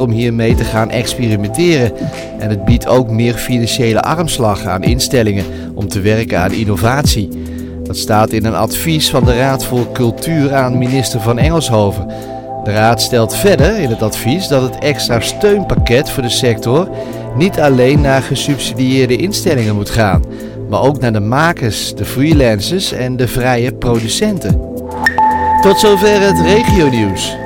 om hiermee te gaan experimenteren. En het biedt ook meer financiële armslag aan instellingen om te werken aan innovatie. Dat staat in een advies van de Raad voor Cultuur aan minister van Engelshoven. De Raad stelt verder in het advies dat het extra steunpakket voor de sector niet alleen naar gesubsidieerde instellingen moet gaan, maar ook naar de makers, de freelancers en de vrije producenten. Tot zover het regionieuws.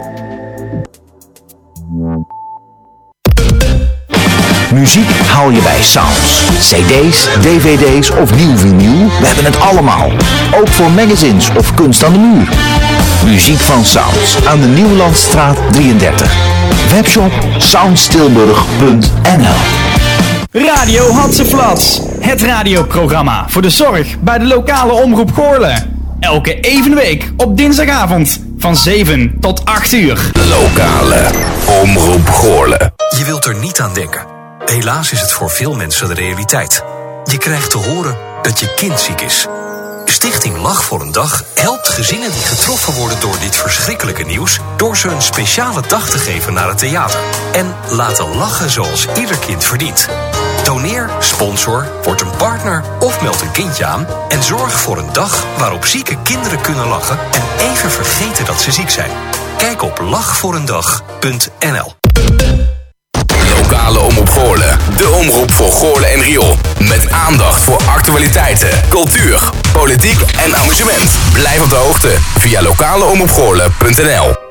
Muziek haal je bij Sounds. CD's, DVD's of nieuw vinyl, we hebben het allemaal. Ook voor magazines of kunst aan de muur. Muziek van Sounds aan de Nieuwlandstraat 33. Webshop soundstilburg.nl Radio Hatseflats. Het radioprogramma voor de zorg bij de lokale omroep Goorlen. Elke even week op dinsdagavond van 7 tot 8 uur. Lokale omroep Goorlen. Je wilt er niet aan denken. Helaas is het voor veel mensen de realiteit. Je krijgt te horen dat je kind ziek is. Stichting Lach voor een Dag helpt gezinnen die getroffen worden door dit verschrikkelijke nieuws... door ze een speciale dag te geven naar het theater. En laten lachen zoals ieder kind verdient. Doneer, sponsor, word een partner of meld een kindje aan... en zorg voor een dag waarop zieke kinderen kunnen lachen... en even vergeten dat ze ziek zijn. Kijk op lachvoorendag.nl Lokale De omroep voor Goorlen en Riool. Met aandacht voor actualiteiten, cultuur, politiek en amusement. Blijf op de hoogte via lokaleomroepgoorlen.nl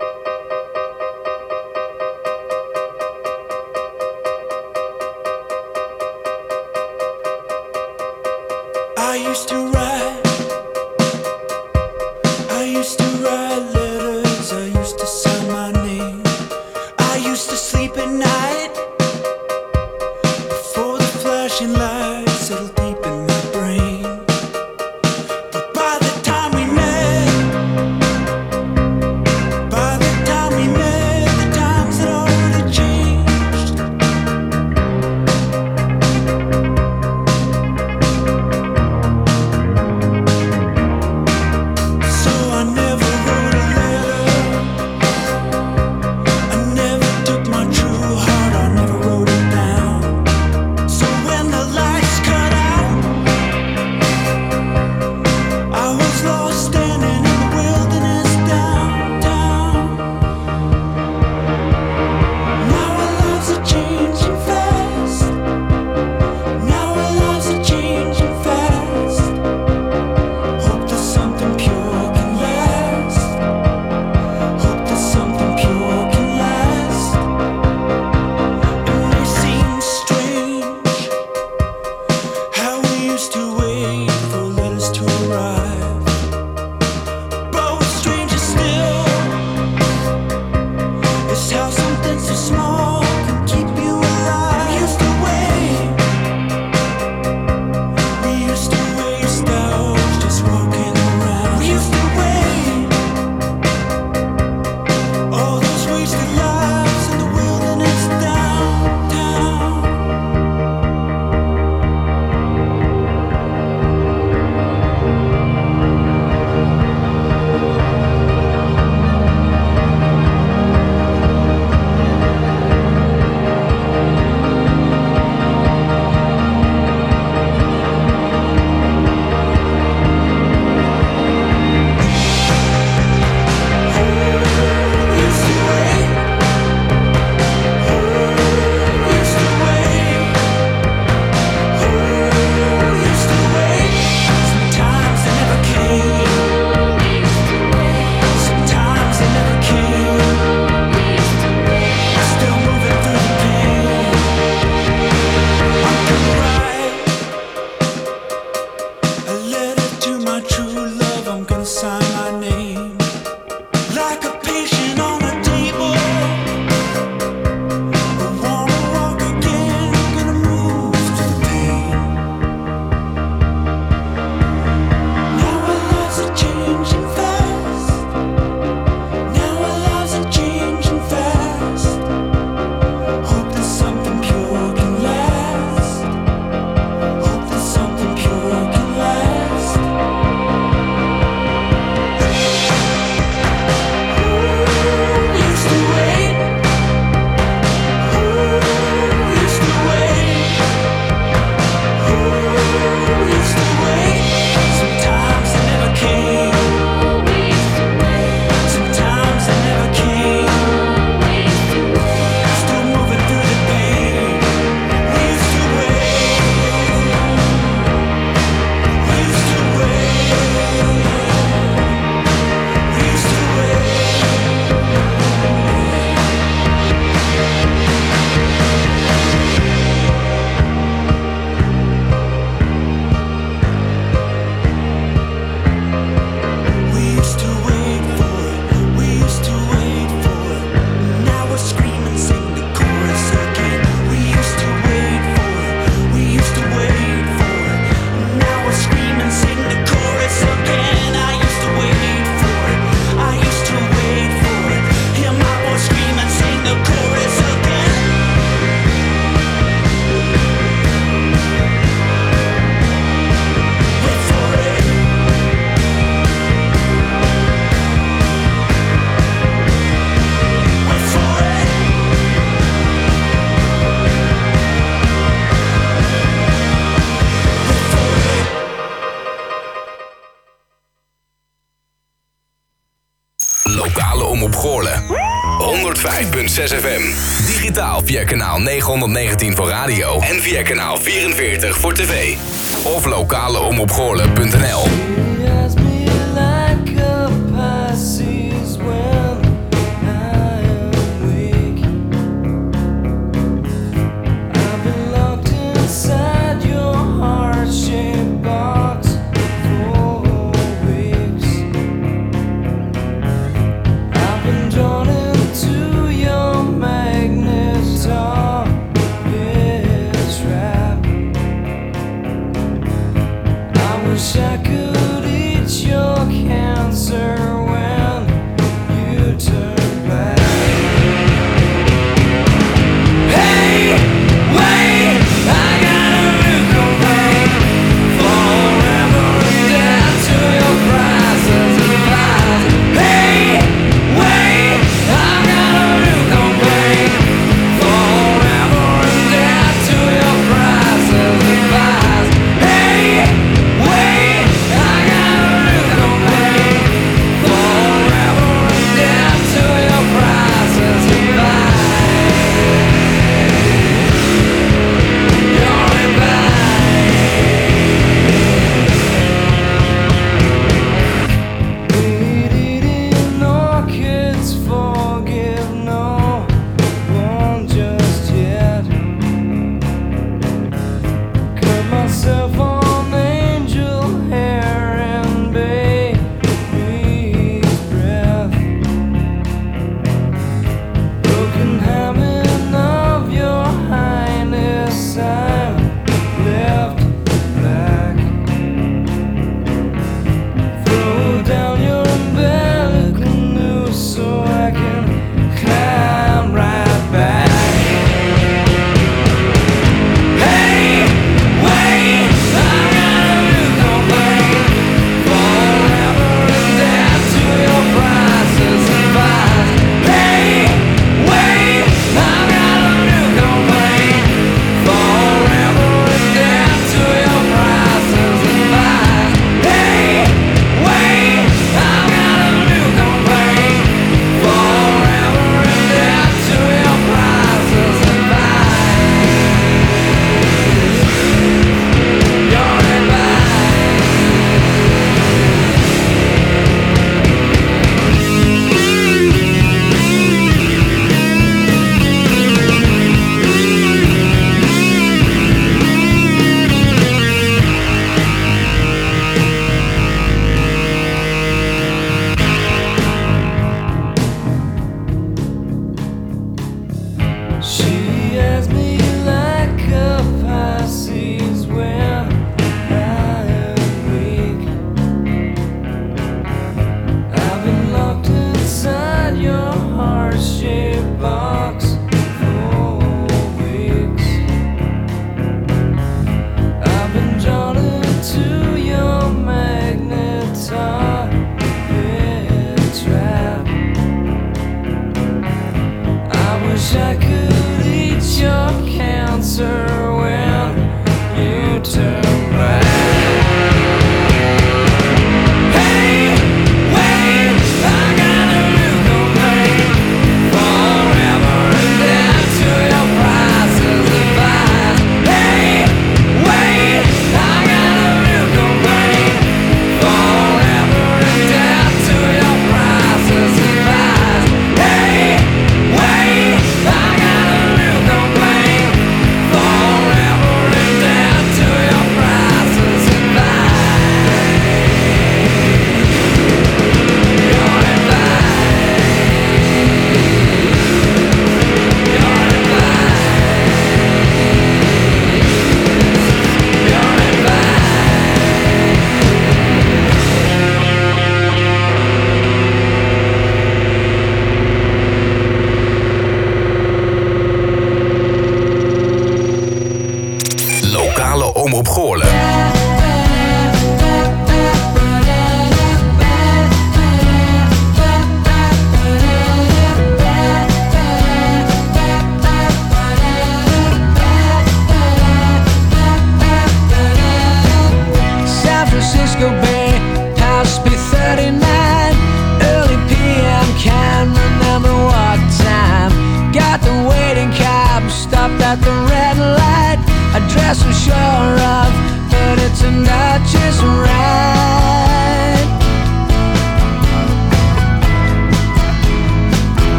6FM. Digitaal via kanaal 919 voor radio en via kanaal 44 voor tv. Of lokaleomroepgoorlen.nl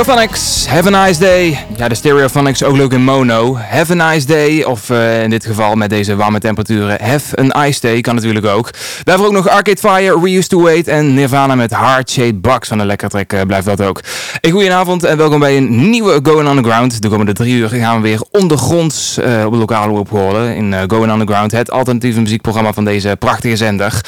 Stereophonics, Have a Nice Day. Ja, de Stereophonics ook leuk in mono. Have a Nice Day, of eh, in dit geval met deze warme temperaturen, Have an Ice Day kan natuurlijk ook. Daarvoor ook nog Arcade Fire, We Used to Wait en Nirvana met Heart Shaped Box. Van een lekker trek eh, blijft dat ook. Een goedenavond en welkom bij een nieuwe Going Underground. De komende drie uur gaan we weer ondergronds eh, op de lokale opholen in Going Underground. Het alternatieve muziekprogramma van deze prachtige zender.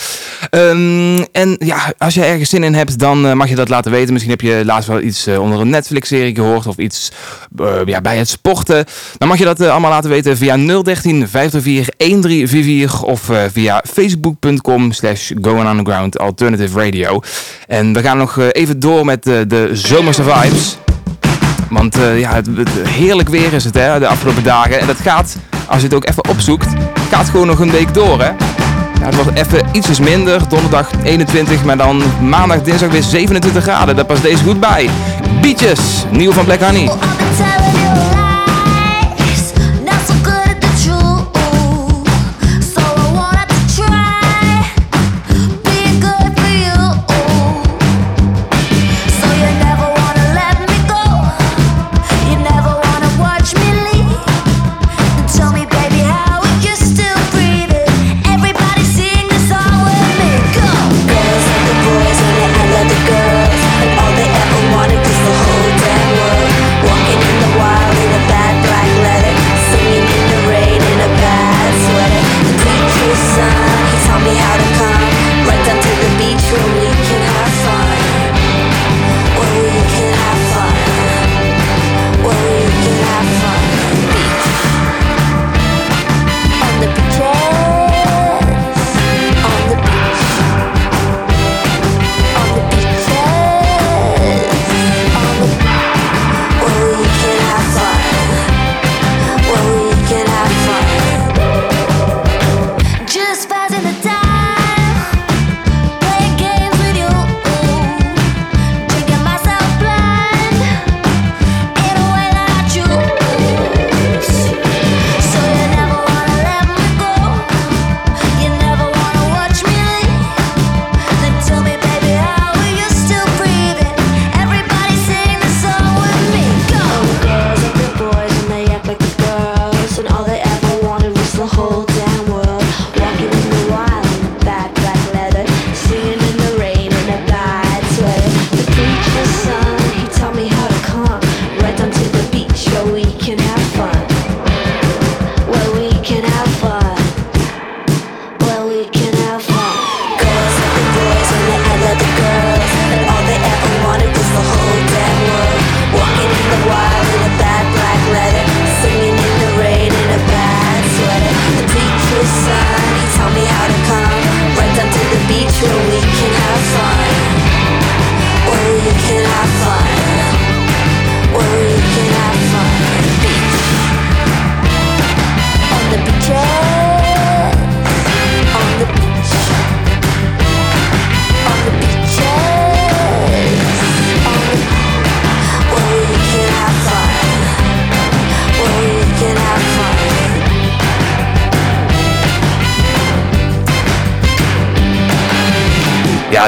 Ehm, en ja, als je ergens zin in hebt, dan eh, mag je dat laten weten. Misschien heb je laatst wel iets eh, onder een Netflix-serie gehoord of iets eh, ja, bij het sporten. Dan mag je dat allemaal laten weten via 013 534 1344 of via facebook.com slash Going Underground Alternative Radio. En we gaan nog even door met de zomerse vibes. Want ja, het- heerlijk weer is het hè, de afgelopen dagen. En dat gaat, als je het ook even opzoekt, gaat gewoon nog een week door hè. Het wordt even ietsjes minder, donderdag 21, maar dan maandag, dinsdag weer 27 graden. Daar past deze goed bij. Beaches, nieuw van Black Honey.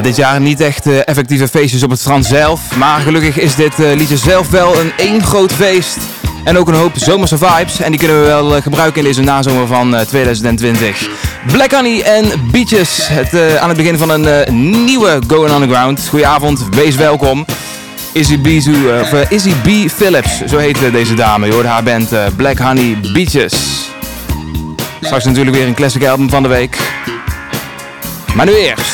Dit jaar niet echt eh, effectieve feestjes op het strand zelf. Maar gelukkig is dit eh, liedje zelf wel een één groot feest. En ook een hoop zomerse vibes. En die kunnen we wel eh, gebruiken in deze nazomer van eh, 2020. Black Honey en Beaches. Het, aan het begin van een nieuwe Going Underground. Goedenavond, wees welkom. Izzy B, of, Izzy B. Phillips, zo heet deze dame. Je haar band Black Honey Beaches. Straks natuurlijk weer een classic album van de week. Maar nu eerst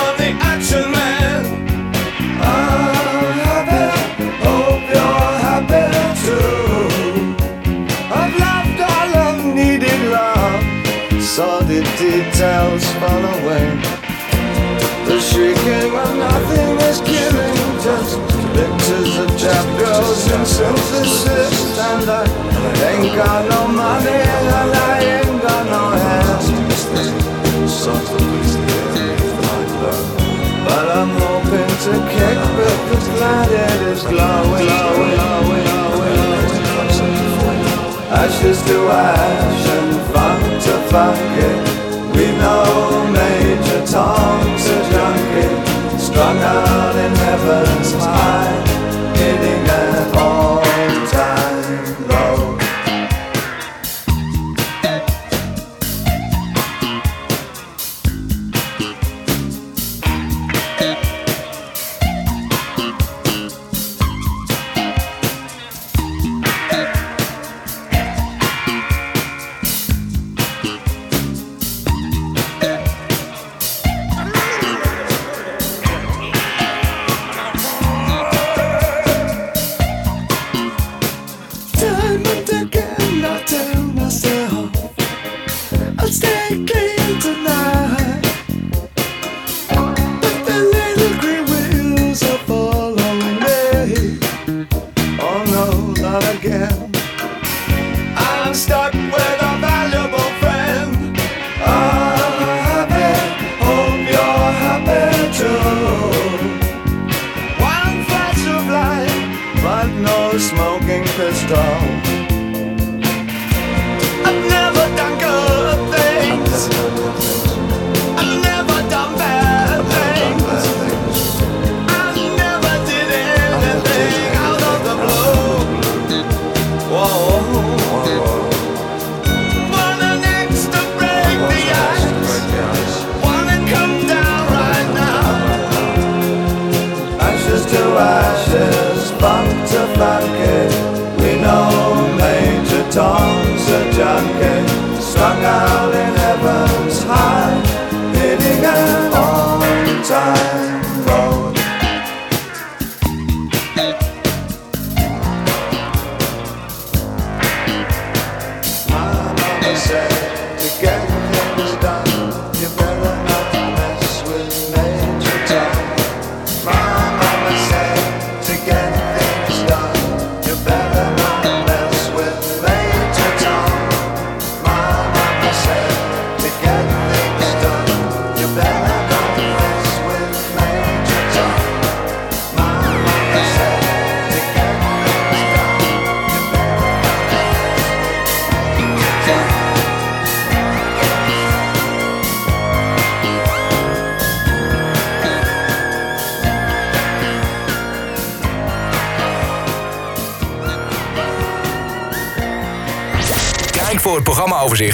fall away. The shrieking when nothing is killing Just pictures of chap girls and synthesis. And I ain't got no money and I ain't got no hands But I'm hoping to kick because planet is glowing, glowing, glowing, glowing, glowing. Ashes to ash and funk to funk it. We know tongues are drunken, strung out in heaven's high.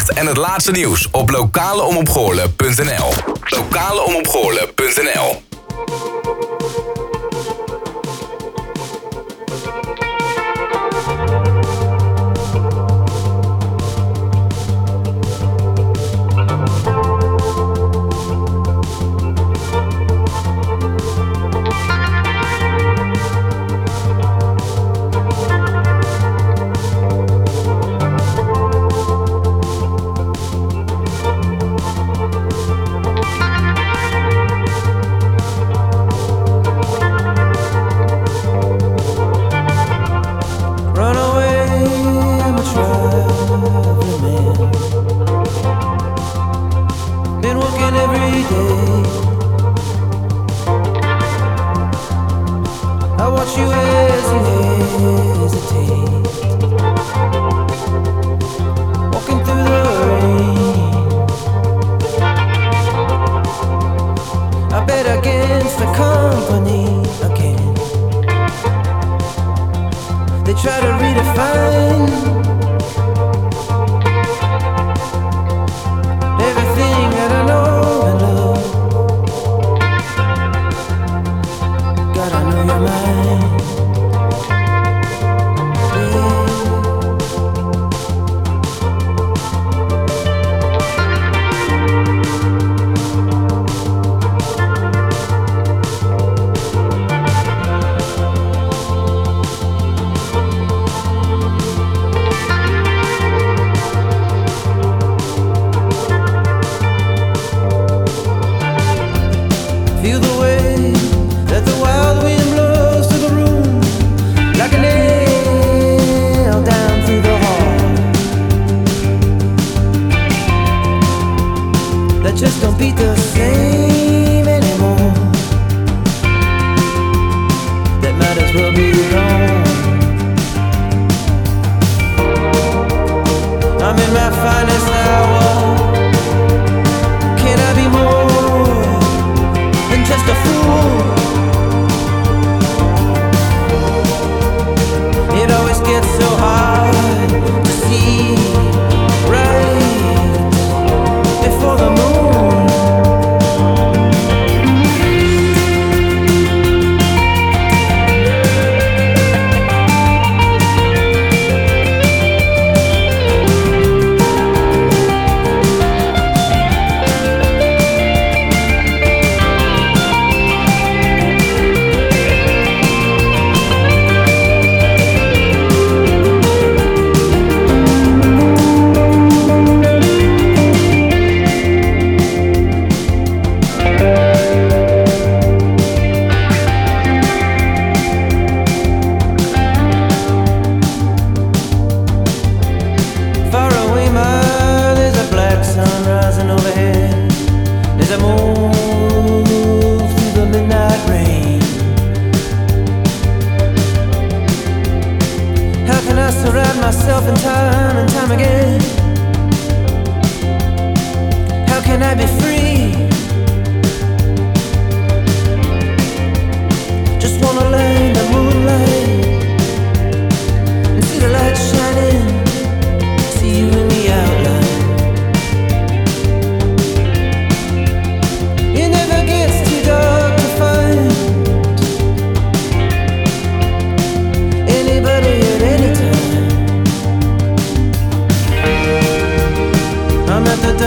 En het laatste nieuws op lokaleomopgoorlen.nl. Lokaleomopgoorlen.nl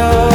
window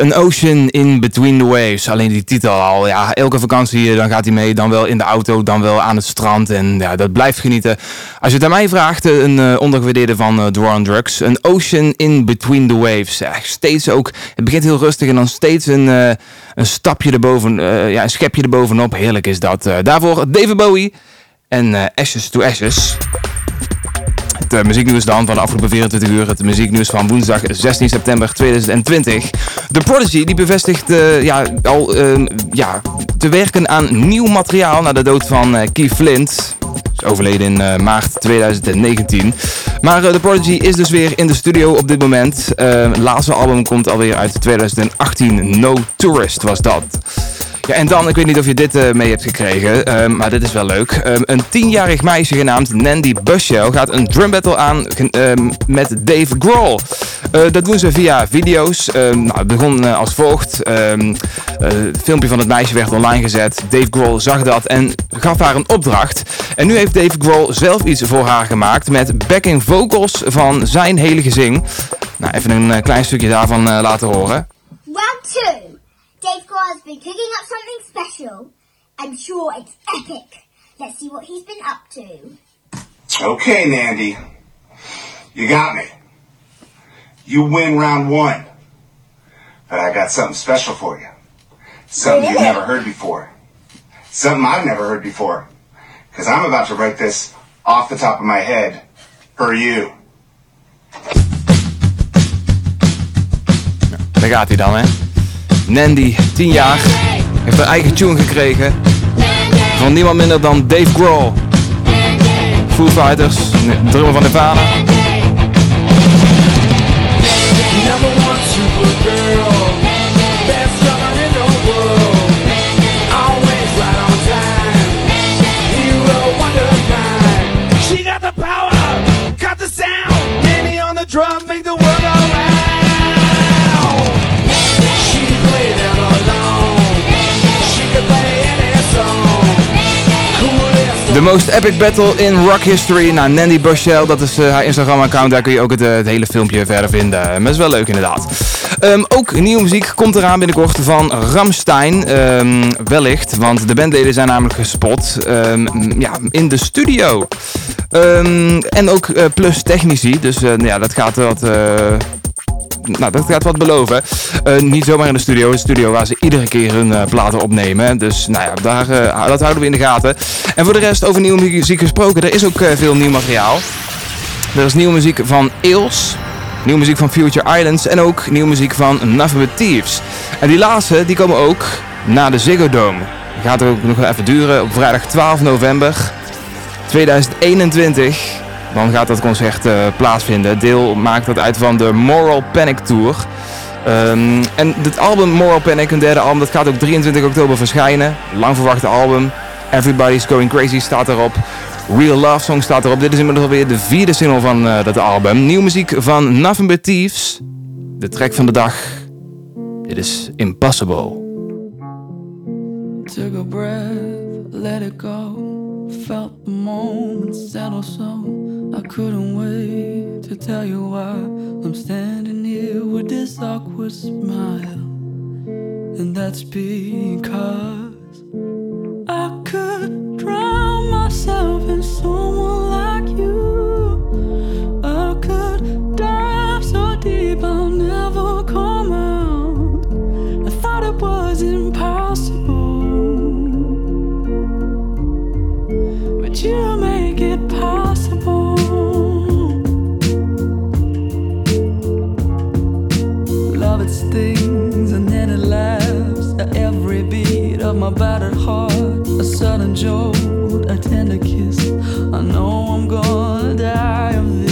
An Ocean in Between the Waves. Alleen die titel al, ja, elke vakantie eh, dan gaat hij mee. Dan wel in de auto, dan wel aan het strand. En ja, dat blijft genieten. Als je het aan mij vraagt, eh, een uh, van uh, Drugs. An Ocean in Between the Waves. Steeds ook, het begint heel rustig en dan steeds een, uh, een stapje erboven, ja, een schepje erbovenop. Heerlijk is dat. daarvoor David Bowie en Ashes to Ashes. Het muzieknieuws dan van de afgelopen 24 uur. Het muzieknieuws van woensdag 16 september 2020. The Prodigy die bevestigt uh, ja, al uh, ja, te werken aan nieuw materiaal na de dood van Keith Flint. Is overleden in maart 2019. Maar The Prodigy is dus weer in de studio op dit moment. laatste album komt alweer uit 2018. No Tourist was dat. Ja, en dan, ik weet niet of je dit uh, mee hebt gekregen, uh, maar dit is wel leuk. Um, een tienjarig meisje genaamd Nandy Bushell gaat een drum battle aan um, met Dave Grohl. Uh, dat doen ze via video's. nou, het begon als volgt. het filmpje van het meisje werd online gezet. Dave Grohl zag dat en gaf haar een opdracht. En nu heeft Dave Grohl zelf iets voor haar gemaakt met backing vocals van zijn hele gezin. Nou, even een klein stukje daarvan laten horen. Round two. Dave Grohl has been cooking up something special. I'm sure it's epic. Let's see what he's been up to. Okay, Nandy. You got me. You win round one. But I got something special for you. Something you've never heard before. Something I've never heard before. Because I'm about to write this off the top of my head for you. Daar gaat hij dan, hè? Nandy, 10 jaar, heeft een eigen tune gekregen. Van niemand minder dan Dave Grohl. Foo Fighters, drummer van Nirvana. Drum make the The most epic battle in rock history. Nou, Nandy Bushell, dat is uh, haar Instagram-account. Daar kun je ook het, het, hele filmpje verder vinden. Maar dat is wel leuk inderdaad. Um, ook nieuwe muziek komt eraan binnenkort van Ramstein. Um, wellicht, want de bandleden zijn namelijk gespot um, ja, in de studio. en ook plus technici. Dus ja, dat gaat wat nou, dat gaat wat beloven. Uh, niet zomaar in de studio. Een studio waar ze iedere keer hun uh, platen opnemen. Dus nou ja, daar, uh, dat houden we in de gaten. En voor de rest, over nieuwe muziek gesproken. Er is ook veel nieuw materiaal. Er is nieuwe muziek van Eels. Nieuwe muziek van Future Islands. En ook nieuwe muziek van Nothing But Thieves. En die laatste, die komen ook na de Ziggo Dome. Gaat er ook nog even duren. Op vrijdag 12 november 2021 dan gaat dat concert uh, plaatsvinden. Deel maakt dat uit van de Moral Panic Tour. Um, en dit album Moral Panic, een derde album, dat gaat ook 23 oktober verschijnen. Lang verwachte album. Everybody's Going Crazy staat erop. Real Love Song staat erop. Dit is inmiddels alweer de vierde single van uh, dat album. Nieuwe muziek van Nothing But. De track van de dag. Dit is Impossible. Took a breath, let it go. The moment so I couldn't wait to tell you why I'm standing here with this awkward smile. And that's because I could drown myself in someone like you. Heart. A sudden jolt, a tender kiss. I know I'm gonna die of this,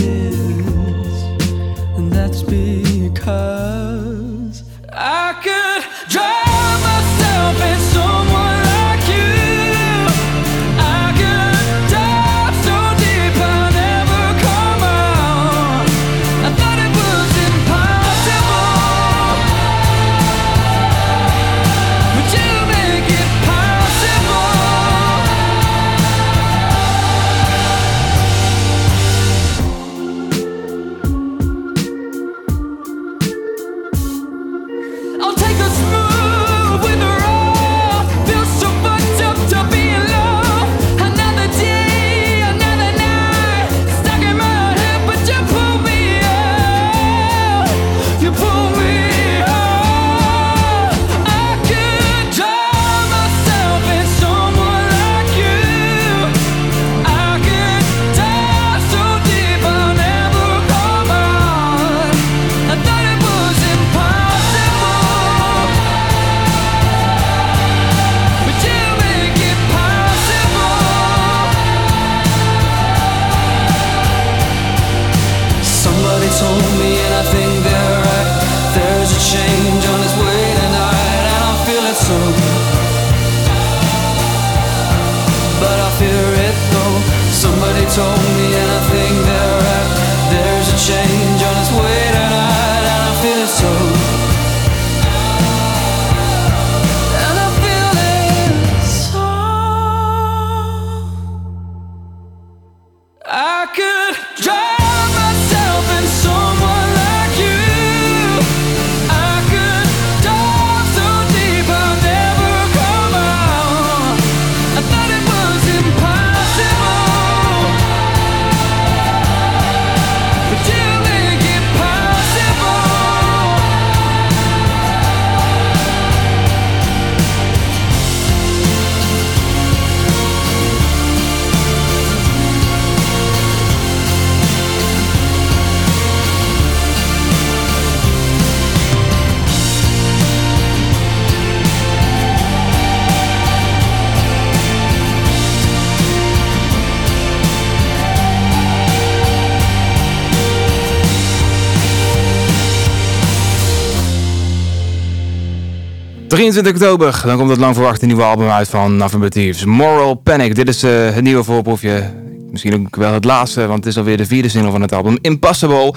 ...23 oktober, dan komt het lang verwachte nieuwe album uit van Nothing Thieves. Moral Panic, dit is eh, het nieuwe voorproefje. Misschien ook wel het laatste, want het is alweer de vierde single van het album. Impossible.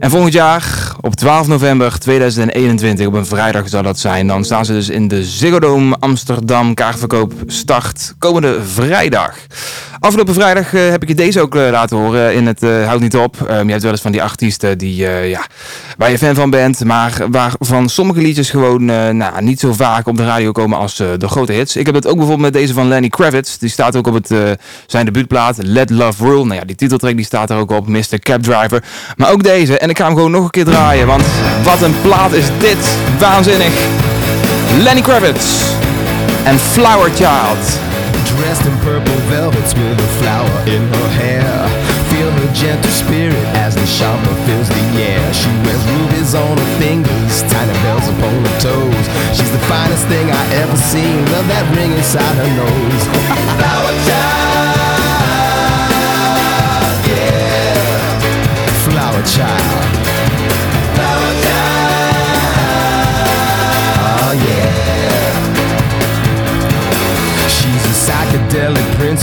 En volgend jaar, op 12 november 2021, op een vrijdag zal dat zijn... ...dan staan ze dus in de Ziggo Dome Amsterdam. Kaartverkoop start komende vrijdag. Afgelopen vrijdag eh, heb ik je deze ook eh, laten horen in het eh, Houd Niet Op. Ehm, je hebt wel eens van die artiesten die, ja, waar je fan van bent, maar waarvan sommige liedjes gewoon nou, niet zo vaak op de radio komen als de grote hits. Ik heb het ook bijvoorbeeld met deze van Lenny Kravitz. Die staat ook op het, zijn debuutplaat Let Love Rule. Nou ja, die titeltrack die staat er ook op, Mr. Cab Driver. Maar ook deze. En ik ga hem gewoon nog een keer draaien, want wat een plaat is dit. Waanzinnig. Lenny Kravitz en Flower Child. Dressed in purple velvets with a flower in her hair. Feel her gentle spirit as the chamber fills the air. She wears rubies on her fingers, tiny bells upon her toes. She's the finest thing I ever seen. Love that ring inside her nose. flower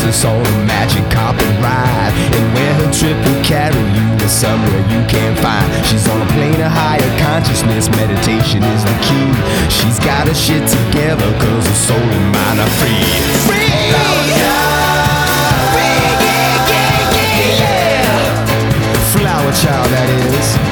princess on a magic carpet ride. And where her trip will carry you is somewhere you can't find. She's on a plane of higher consciousness, meditation is the key. She's got her shit together, cause her soul and mind are free. Free! Flower child! Yeah, yeah, yeah! Flower child, that is.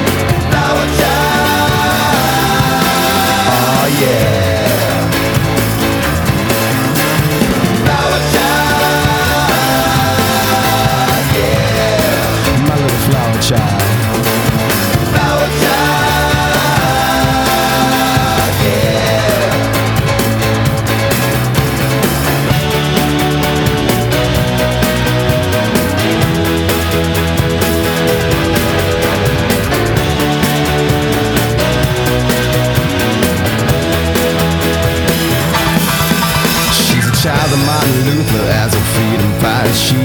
She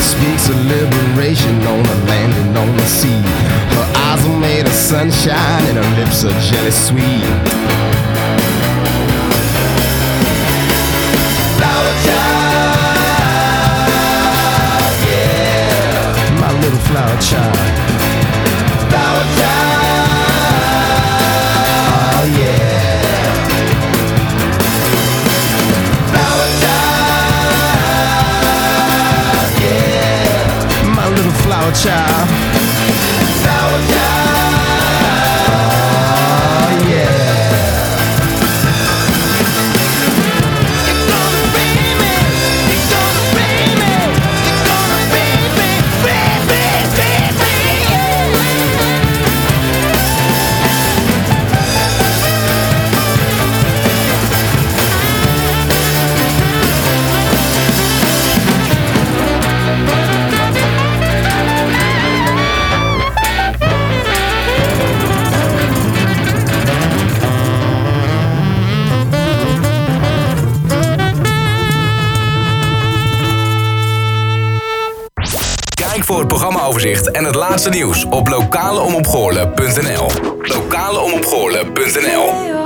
speaks of liberation on the land and on the sea. Her eyes are made of sunshine and her lips are jelly sweet. Flower child, yeah. My little flower child. Laatste nieuws op lokaleomopgoorlen.nl. Lokaleomopgoorlen.nl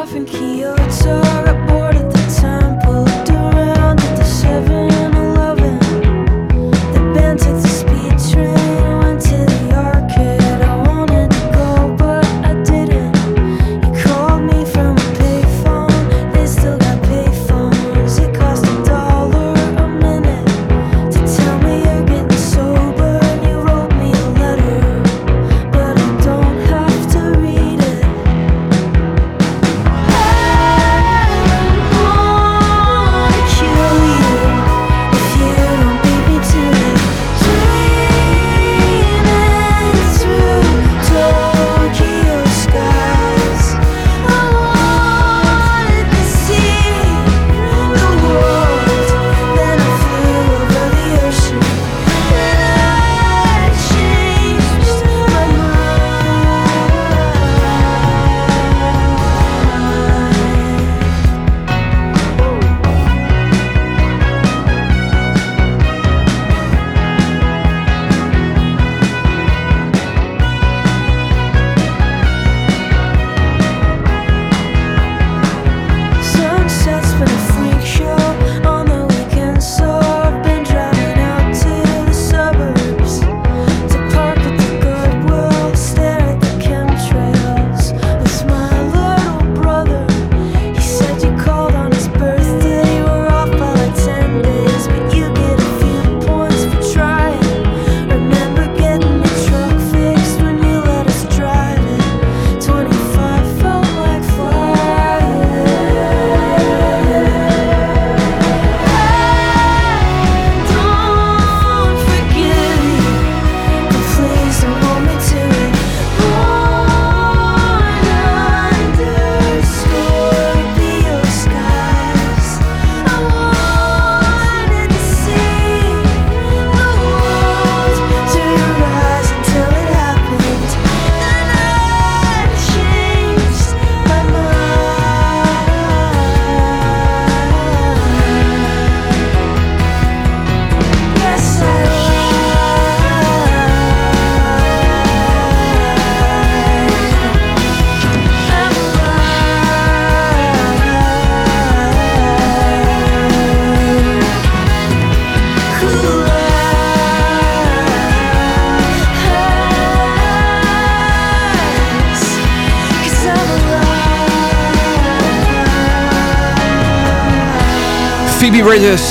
Bridges.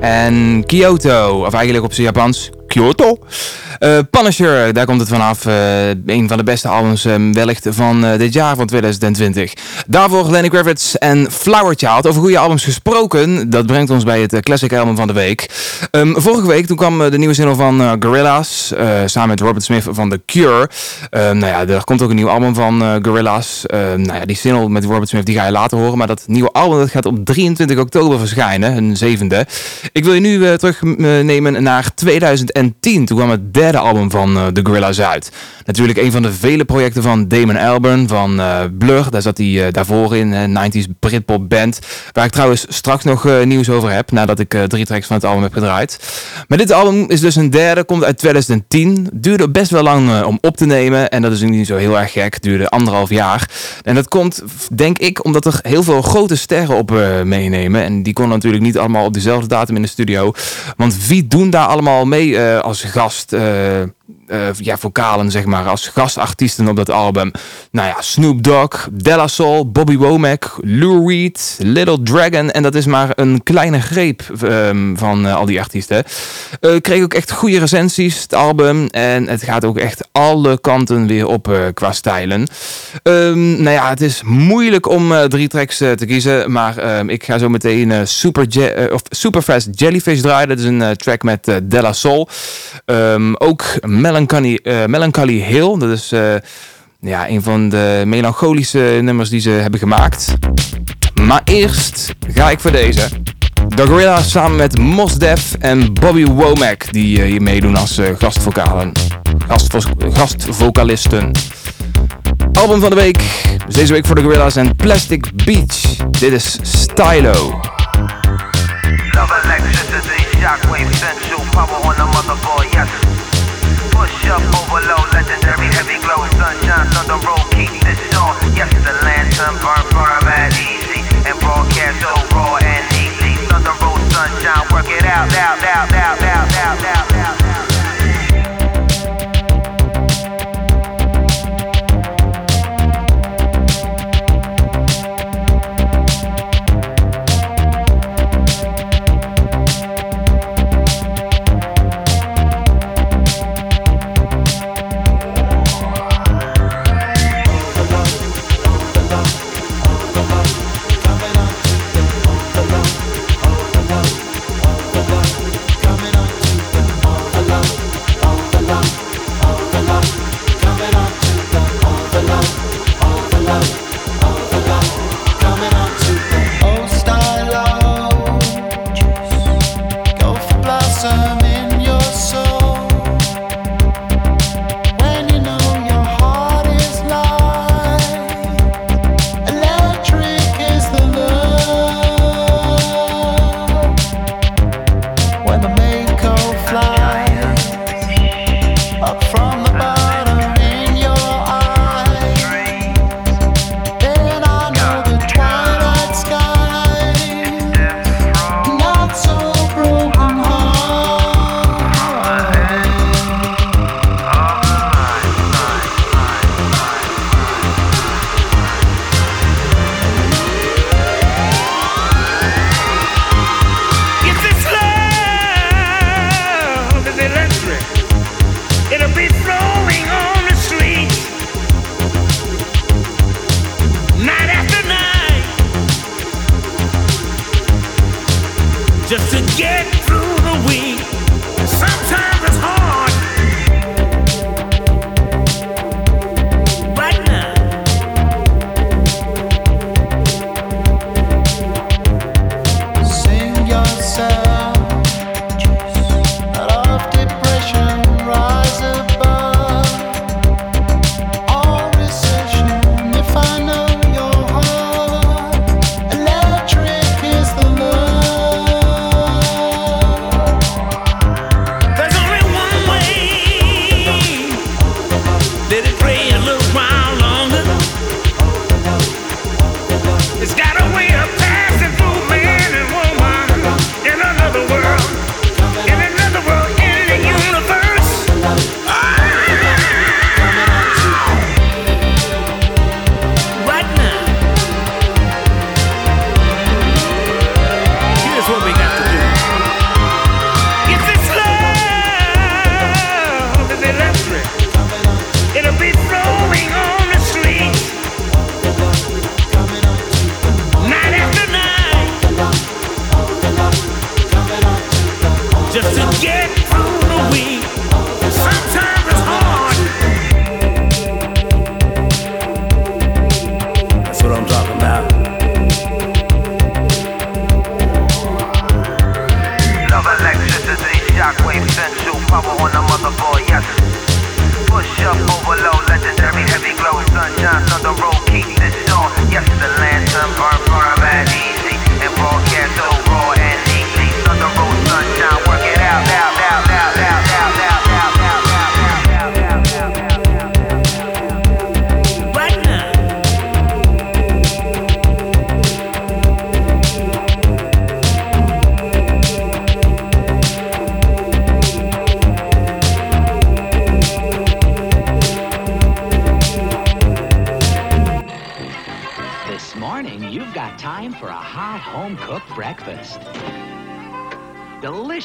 En Kyoto, of eigenlijk op zijn Japans, Kyoto. Punisher, daar komt het vanaf. Eh een van de beste albums eh, wellicht van dit jaar, van 2020. Daarvoor Lenny Kravitz en Flower Child. Over goede albums gesproken, dat brengt ons bij het eh, classic album van de week. Ehm, vorige week toen kwam eh, de nieuwe single van eh, Gorillaz, eh, samen met Robert Smith van The Cure. Ehm, nou ja, er komt ook een nieuw album van eh, Gorillaz. Ehm, nou ja, die single met Robert Smith die ga je later horen. Maar dat nieuwe album dat gaat op 23 oktober verschijnen, een zevende. Ik wil je nu eh, terugnemen naar 2010. Toen kwam het derde album van eh, The Gorillaz uit. Natuurlijk een van de vele projecten van Damon Albarn van eh, Blur. Daar zat hij eh, daarvoor in, een 90s Britpop band. Waar ik trouwens straks nog eh, nieuws over heb, nadat ik eh, drie tracks van het album heb gedraaid. Maar dit album is dus een derde, komt uit 2010. Duurde best wel lang eh, om op te nemen. En dat is niet zo heel erg gek. Duurde anderhalf jaar. En dat komt, denk ik, omdat er heel veel grote sterren op eh, meenemen. En die konden natuurlijk niet allemaal op dezelfde datum in de studio. Want wie doen daar allemaal mee eh, als gast... eh, ja, vocalen, zeg maar, als gastartiesten op dat album. Nou ja, Snoop Dogg, Della Soul, Bobby Womack, Lou Reed, Little Dragon. En dat is maar een kleine greep ehm, van eh, al die artiesten. Eh kreeg ook echt goede recensies, het album. En het gaat ook echt alle kanten weer op qua stijlen. Ehm, nou ja, het is moeilijk om drie tracks te kiezen. Maar ehm, ik ga zo meteen Super, of Superfast Jellyfish draaien. Dat is een track met Della Soul. Ook Melancholy, eh, Melancholy Hill. Dat is eh, ja, een van de melancholische nummers die ze hebben gemaakt. Maar eerst ga ik voor deze. The Gorillaz samen met Mos Def en Bobby Womack. Die eh, hier meedoen als gastvokalen. Gastvos- gastvocalisten. Album van de week. Dus deze week voor de Gorillaz en Plastic Beach. Dit is Stylo.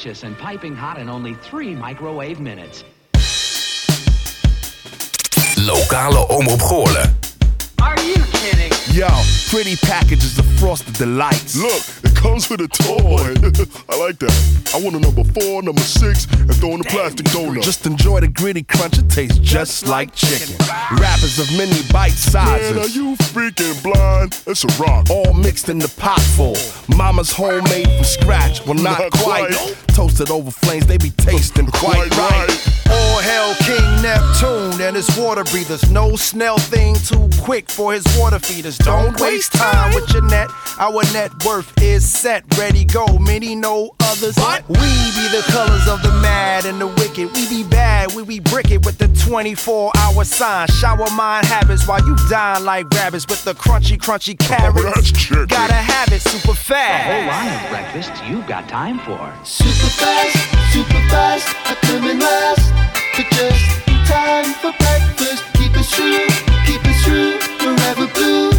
Delicious and piping hot in only three microwave minutes. Lokale omroep Goorlen. Are you kidding? Yo, pretty packages of frosted delights. Look, it comes with a toy. I like that. I want a number four, number six, and throw in the plastic donut. Just enjoy the gritty crunch. It tastes just like chicken. Rappers of many bite sizes. Man, are you freaking blind? It's a rock. All mixed in the pot full. Mama's homemade from scratch. Well, not, Not quite. quite. Toasted over flames, they be tasting quite, Quite right. right. All hail King Neptune and his water breathers. No snail thing too quick for his water feeders. Don't waste time with your net. Our net worth is set, ready, go. Many know others. We be the colors of the mad and the wicked. We be bad, we be brick it with the 24 hour sign. Shower mind habits while you dine like rabbits with the crunchy, crunchy oh, carrots. that's chicken. Gotta have it super A whole fast. line of breakfasts you've got time for. Super fast, super fast, I come in last. But just in time for breakfast. Keep it true, keep it true, forever blue.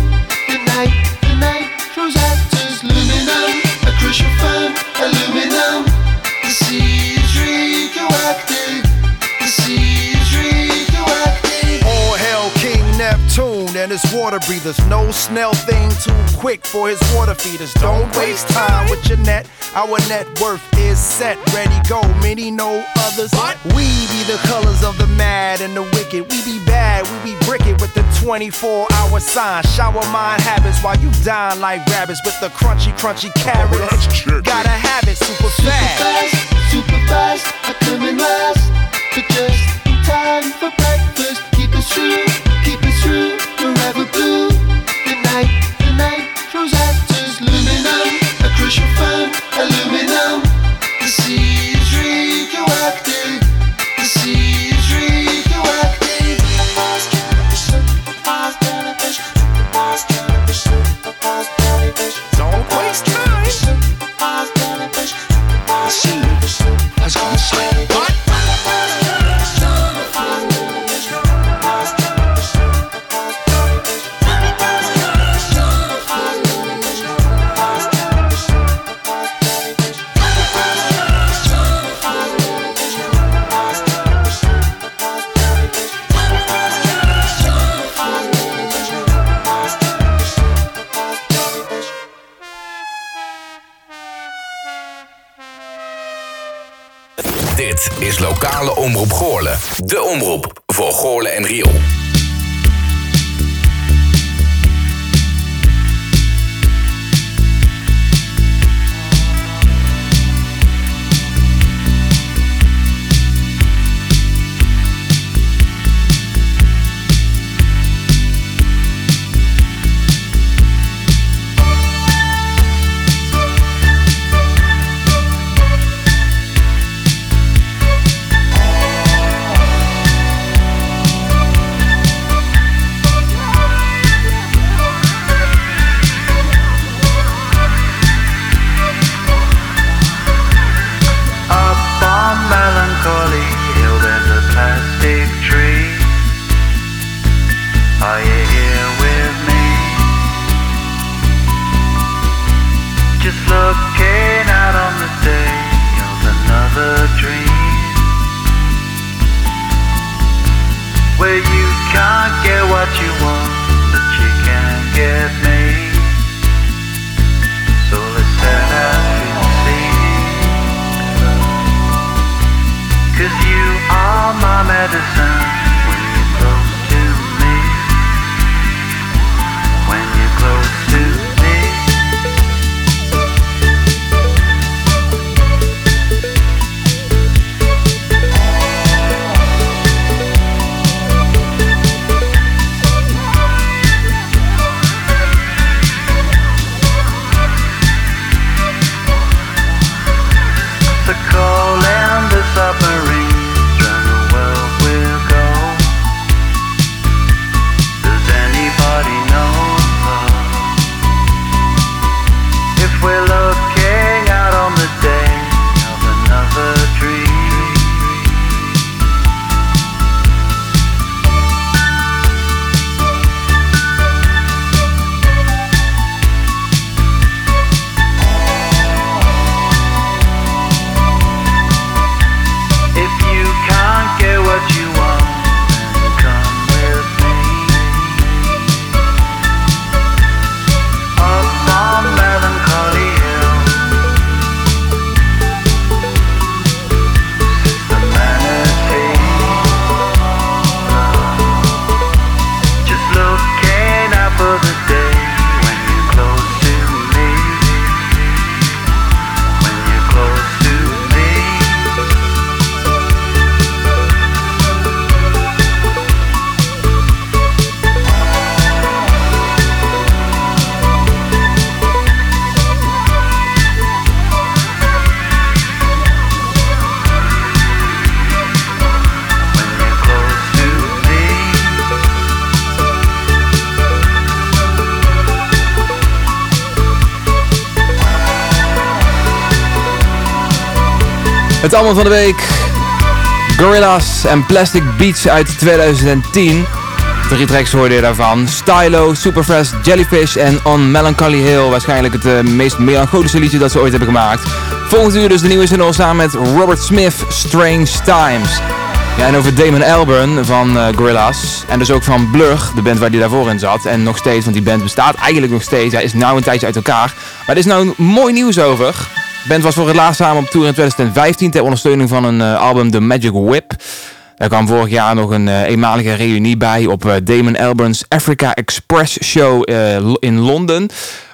And his water breathers. No snail thing too quick for his water feeders. Don't waste time with your net. Our net worth is set, ready, go. Many know others. We be the colors of the mad and the wicked. We be bad, we be brick it with the 24 hour sign. Shower mind habits while you dine like rabbits with the crunchy, crunchy oh, carrots. Gotta have it super Super fast. fast, super fast, I come in last. But just in time for breakfast. Aluminum, a crucial firm, aluminum lokale omroep Goorlen. De omroep voor Goorlen en Riel. Het album van de week. Gorillaz en Plastic Beach uit 2010. Drie tracks hoorde je daarvan. Stylo, Superfresh, Jellyfish en On Melancholy Hill. Waarschijnlijk het eh, meest melancholische liedje dat ze ooit hebben gemaakt. Volgend uur dus de nieuwe single samen met Robert Smith, Strange Times. Ja, en over Damon Albarn van eh Gorillaz. En dus ook van Blur, de band waar hij daarvoor in zat. En nog steeds, want die band bestaat eigenlijk nog steeds. Hij is nou een tijdje uit elkaar. Maar er is nou mooi nieuws over. Band was voor het laatst samen op tour in 2015 ter ondersteuning van een eh, album The Magic Whip. Daar kwam vorig jaar nog een eh, eenmalige reunie bij op eh, Damon Albarn's Africa Express show in Londen.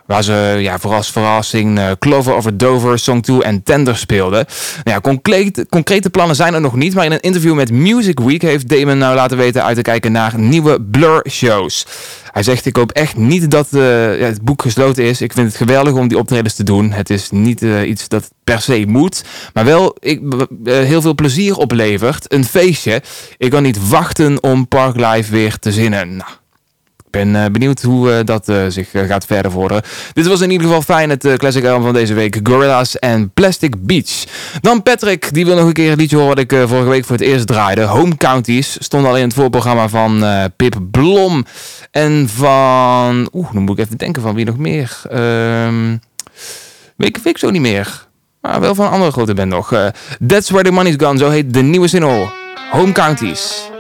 Waar ze ja, voor als verrassing eh, Clover over Dover, Song 2 en Tender speelden. Nou ja, concreet, concrete plannen zijn er nog niet. Maar in een interview met Music Week heeft Damon nou laten weten uit te kijken naar nieuwe Blur-shows. Hij zegt, ik hoop echt niet dat eh, het boek gesloten is. Ik vind het geweldig om die optredens te doen. Het is niet eh, iets dat per se moet. Maar wel ik, heel veel plezier oplevert. Een feestje. Ik kan niet wachten om Parklife weer te zinnen. Nou, ben eh, benieuwd hoe eh, dat eh, zich gaat verder vorderen. Dit was in ieder geval fijn, het classic album van deze week. Gorillaz en Plastic Beach. Dan Patrick, die wil nog een keer het liedje horen wat ik vorige week voor het eerst draaide. Home Counties. Stond al in het voorprogramma van Pip Blom. En van... Oeh, dan moet ik even denken van wie nog meer. Ehm weet, ik- weet ik zo niet meer. Maar wel van een andere grote band nog. That's Where the Money's Gone, zo heet de nieuwe single. Home Counties.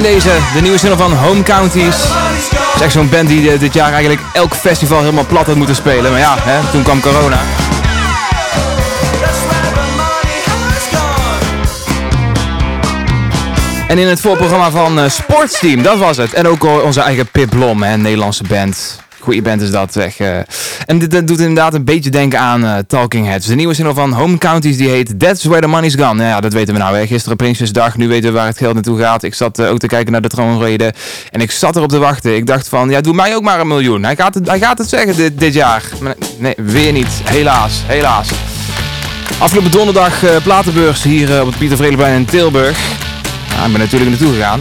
Deze, de nieuwe single van Home Counties. Het is echt zo'n band die eh, dit jaar eigenlijk elk festival helemaal plat had moeten spelen. Maar ja, hè, toen kwam corona. En in het voorprogramma van eh, Sportsteam, dat was het. En ook eh, onze eigen Pip Blom, hè, een Nederlandse band. Goeie band is dat, eh. En dit, doet inderdaad een beetje denken aan eh, Talking Heads. De nieuwe single van Home Counties, die heet That's Where the Money's Gone. Nou ja, dat weten we nou. Hè. Gisteren Prinsjesdag, nu weten we waar het geld naartoe gaat. Ik zat eh, ook te kijken naar de troonrede. En ik zat erop te wachten. Ik dacht van, ja, doe mij ook maar een miljoen. Hij gaat het, hij gaat het zeggen dit, jaar. Maar nee, weer niet. Helaas, helaas. Afgelopen donderdag eh, platenbeurs hier op het Pieter Vredeleplein in Tilburg. Nou, ik ben natuurlijk naartoe gegaan.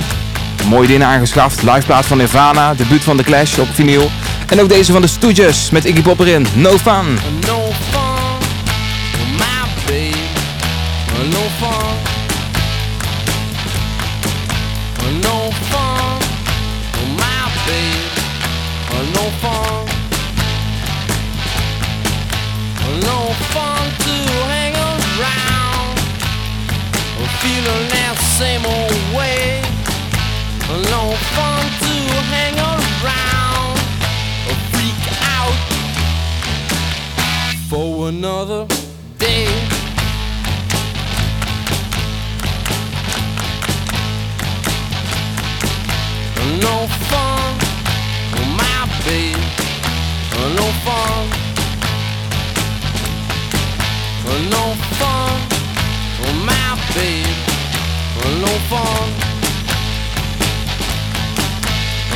Mooie dingen aangeschaft. Liveplaat van Nirvana, debuut van The Clash op vinyl. En ook deze van de Stooges met Iggy Pop erin. No fun. No fun, my babe. No fun. No fun, my babe. No fun. No fun to hang around. Feeling that same old way. No fun to hang around. Or freak out for another day. No fun, my babe. No fun. No fun, my babe. No fun.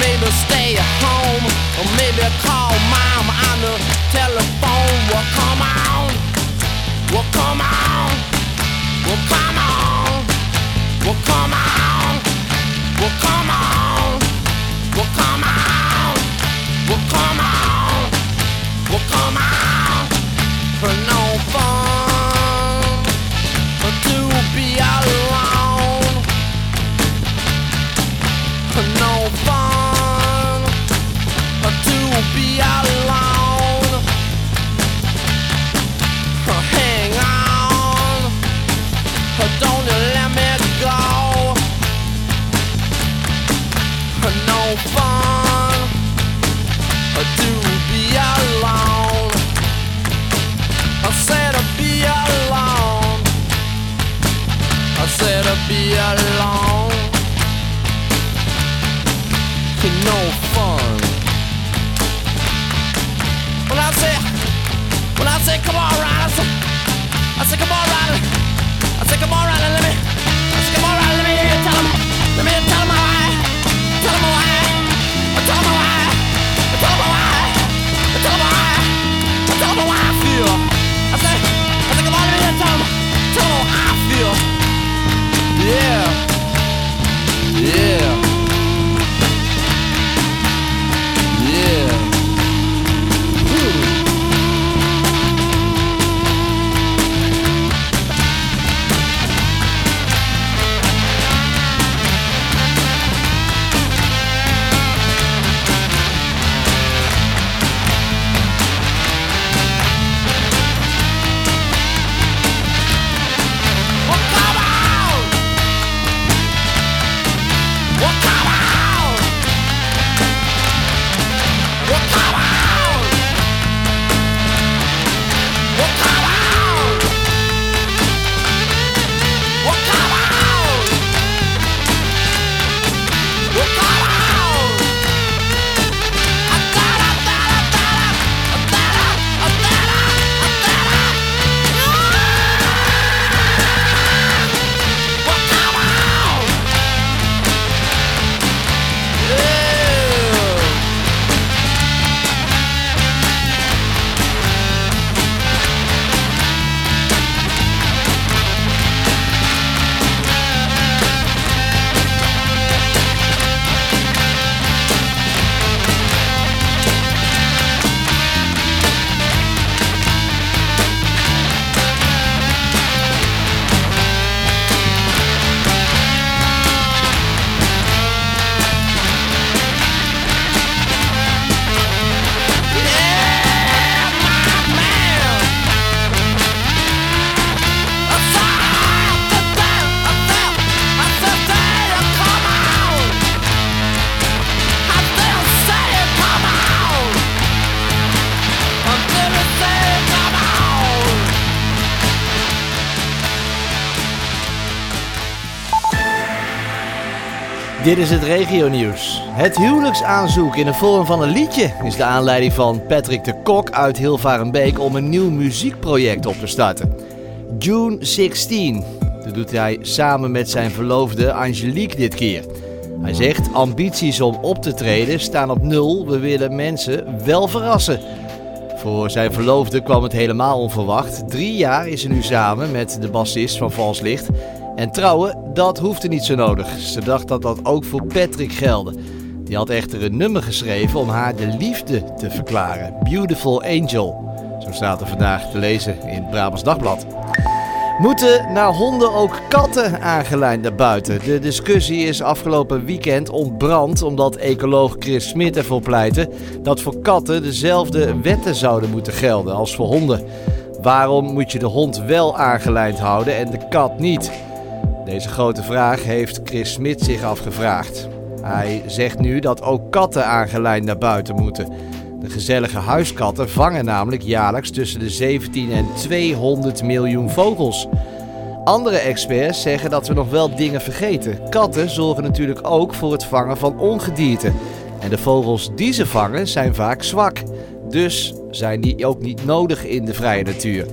maybe stay at home, or maybe call mom on the telephone. Well, come on, well, come on, well, come on, well, come on, well, come on, well, come on, well, come on, well, come on, for no fun say, come on, Ryder, I say, come on, Ryder. I say, come on, Ryder, let me, I say, come on, Ryder, let me tell him, let me tell him why, tell him why, tell him why, tell him why, tell him why, tell him why I feel. I say, I say, come on, let me tell him, tell him how I feel. Yeah. Yeah. Dit is het regionieuws. Het huwelijksaanzoek in de vorm van een liedje is de aanleiding van Patrick de Kok uit Hilvarenbeek om een nieuw muziekproject op te starten. June 16. Dat doet hij samen met zijn verloofde Angelique dit keer. Hij zegt ambities om op te treden staan op nul. We willen mensen wel verrassen. Voor zijn verloofde kwam het helemaal onverwacht. Drie jaar is ze nu samen met de bassist van Vals Licht. En trouwen, dat hoefde niet zo nodig. Ze dacht dat dat ook voor Patrick geldde. Die had echter een nummer geschreven om haar de liefde te verklaren. Beautiful Angel. Zo staat er vandaag te lezen in het Brabants Dagblad. Moeten naar honden ook katten aangelijnd naar buiten? De discussie is afgelopen weekend ontbrand omdat ecoloog Chris Smit ervoor pleitte dat voor katten dezelfde wetten zouden moeten gelden als voor honden. Waarom moet je de hond wel aangelijnd houden en de kat niet? Deze grote vraag heeft Chris Smit zich afgevraagd. Hij zegt nu dat ook katten aangelijnd naar buiten moeten. De gezellige huiskatten vangen namelijk jaarlijks tussen de 17 en 200 miljoen vogels. Andere experts zeggen dat we nog wel dingen vergeten. Katten zorgen natuurlijk ook voor het vangen van ongedierte. En de vogels die ze vangen zijn vaak zwak. Dus zijn die ook niet nodig in de vrije natuur.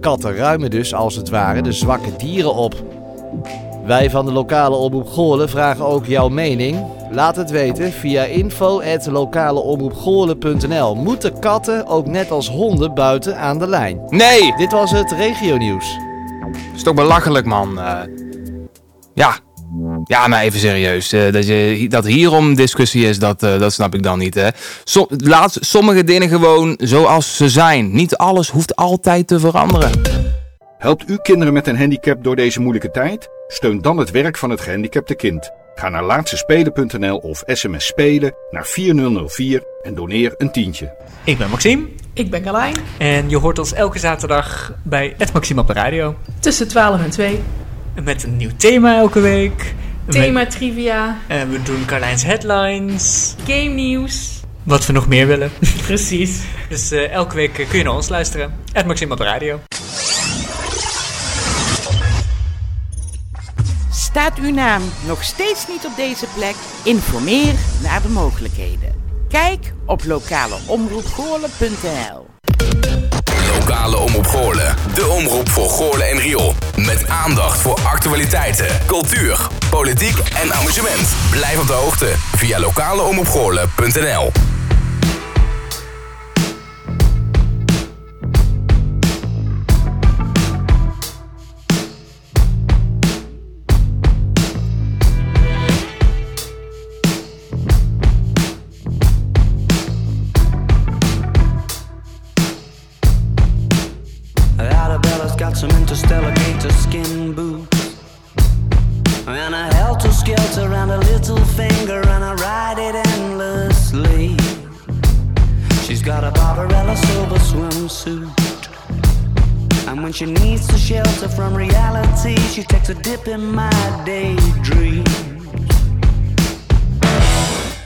Katten ruimen dus als het ware de zwakke dieren op. Wij van de lokale omroep Goorlen vragen ook jouw mening. Laat het weten via info.lokaleomroepgoorlen.nl Moeten katten ook net als honden buiten aan de lijn? Nee! Dit was het regionieuws. is toch belachelijk, man. Eh, ja. Ja, maar even serieus. eh, dat, je, dat hierom discussie is, dat, eh, dat snap ik dan niet. Hè. Laat sommige dingen gewoon zoals ze zijn. Niet alles hoeft altijd te veranderen. Helpt u kinderen met een handicap door deze moeilijke tijd? Steun dan het werk van het gehandicapte kind. Ga naar laatstespelen.nl of sms spelen naar 4004 en doneer een tientje. Ik ben Maxime. Ik ben Carlijn. En je hoort ons elke zaterdag bij Het Maxime op de radio. Tussen 12 en 2. Met een nieuw thema elke week. Thema Met- trivia, En we doen Carlijns headlines. game nieuws. Wat we nog meer willen. Precies. Dus eh, elke week kun je naar ons luisteren. Het Maxime op de radio. Staat uw naam nog steeds niet op deze plek? Informeer naar de mogelijkheden. Kijk op lokaleomroepgoorlen.nl Lokale Omroep Goorlen. De omroep voor Goorlen en Riool. Met aandacht voor actualiteiten, cultuur, politiek en amusement. Blijf op de hoogte via lokaleomroepgoorlen.nl she takes a dip in my daydream.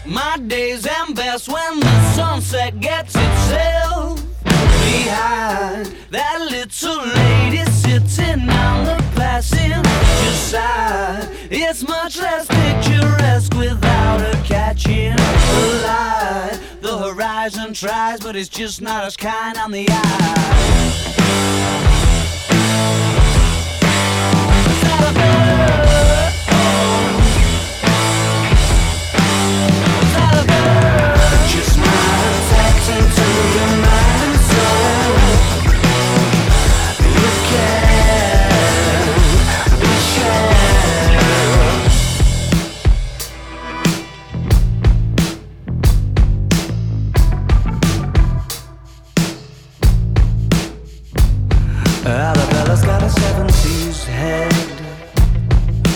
My days end best when the sunset gets itself behind that little lady sitting on the passenger side. It's much less picturesque without her catching the light. The horizon tries, but it's just not as kind on the eye. Arabella's got a 70s head.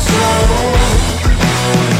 slow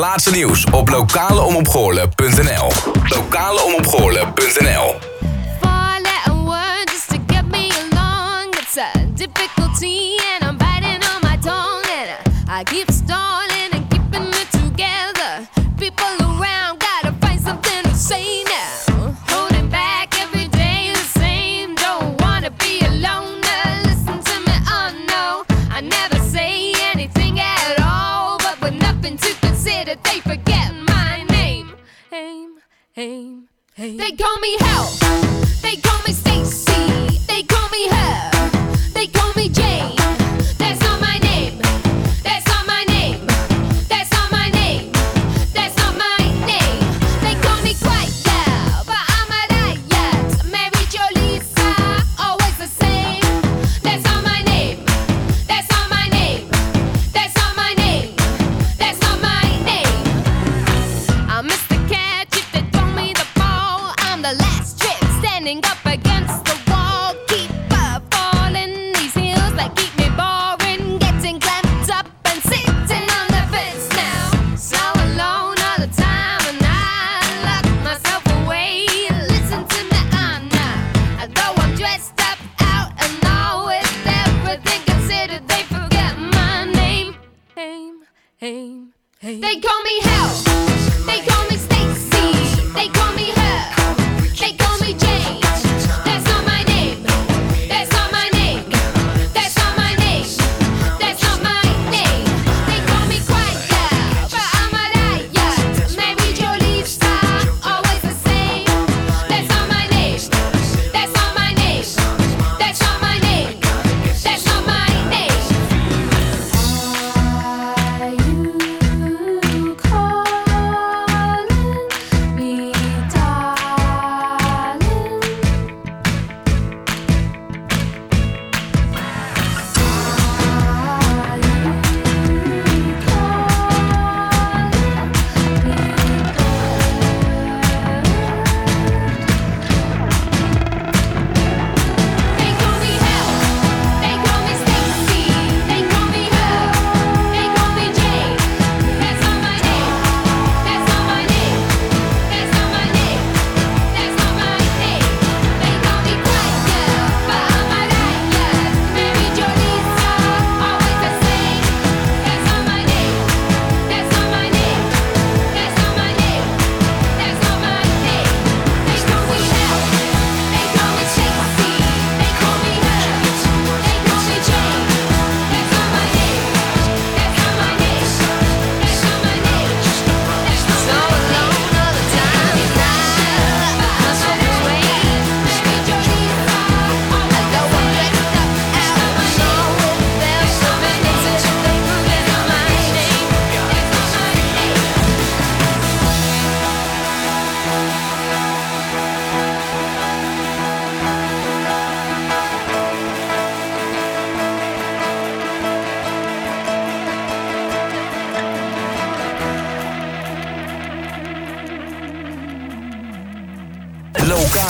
laatste nieuws op lokaleomopgoorlen.nl. Lokaleomopgoorlen.nl call me help.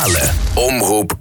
lokale omroep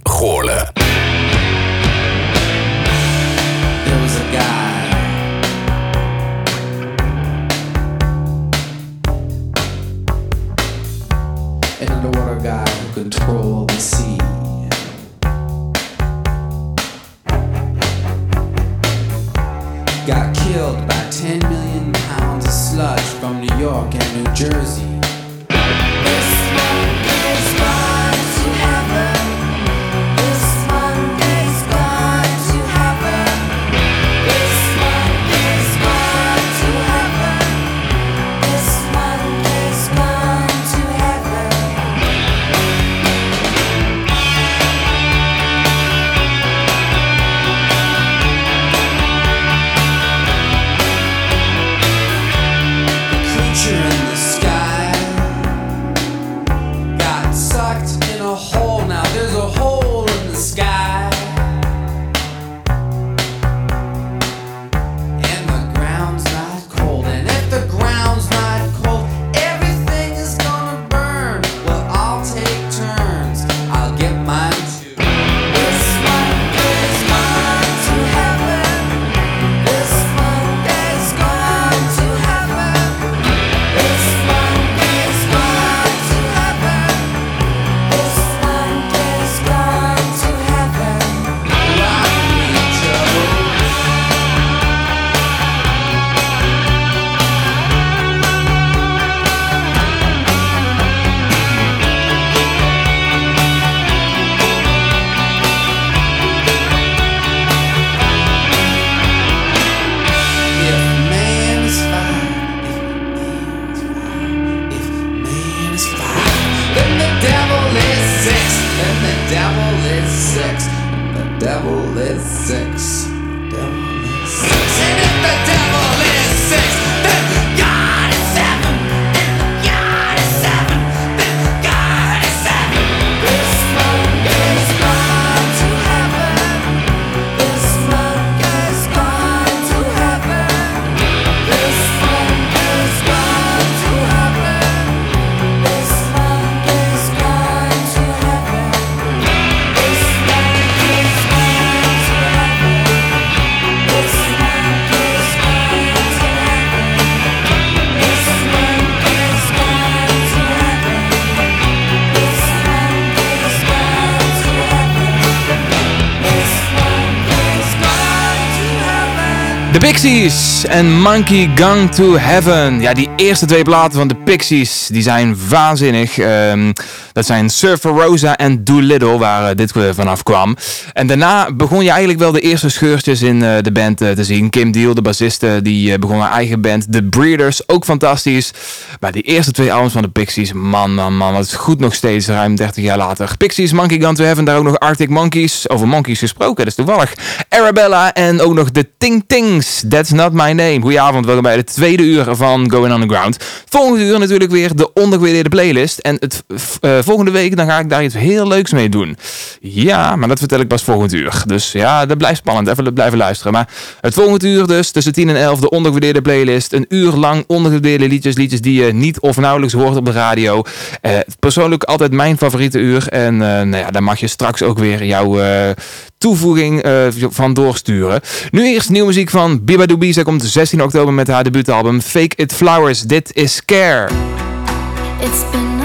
Pixies en Monkey Gone to Heaven. Ja, die eerste twee platen van de Pixies, die zijn waanzinnig. Ehm, dat zijn Surfer Rosa en Doolittle, waar eh, dit eh, vanaf kwam. En daarna begon je eigenlijk wel de eerste scheurtjes in eh, de band te zien. Kim Deal, de bassiste, die begon haar eigen band. The Breeders, ook fantastisch. Maar die eerste twee albums van de Pixies, man, man, man. Wat is goed nog steeds, ruim 30 jaar later. Pixies, Monkey Gone to Heaven, daar ook nog Arctic Monkeys. Over Monkeys gesproken, dat is toevallig. Arabella en ook nog de Ting Tings. That's not my name. Goedenavond, welkom bij de tweede uur van Going Underground. Volgende uur natuurlijk weer de ondergewaardeerde playlist. En het, eh, volgende week dan ga ik daar iets heel leuks mee doen. Ja, maar dat vertel ik pas volgend uur. Dus ja, dat blijft spannend. Even blijven luisteren. Maar het volgende uur dus, tussen 10 en 11, de ondergewaardeerde playlist. Een uur lang ondergewaardeerde liedjes. Liedjes die je niet of nauwelijks hoort op de radio. Eh, persoonlijk altijd mijn favoriete uur. En eh, nou ja, daar mag je straks ook weer jouw toevoeging eh, van doorsturen. Nu eerst nieuwe muziek van Biba Doobie. Zij komt 16 oktober met haar debuutalbum Fake It Flowers. Dit is Care. It's been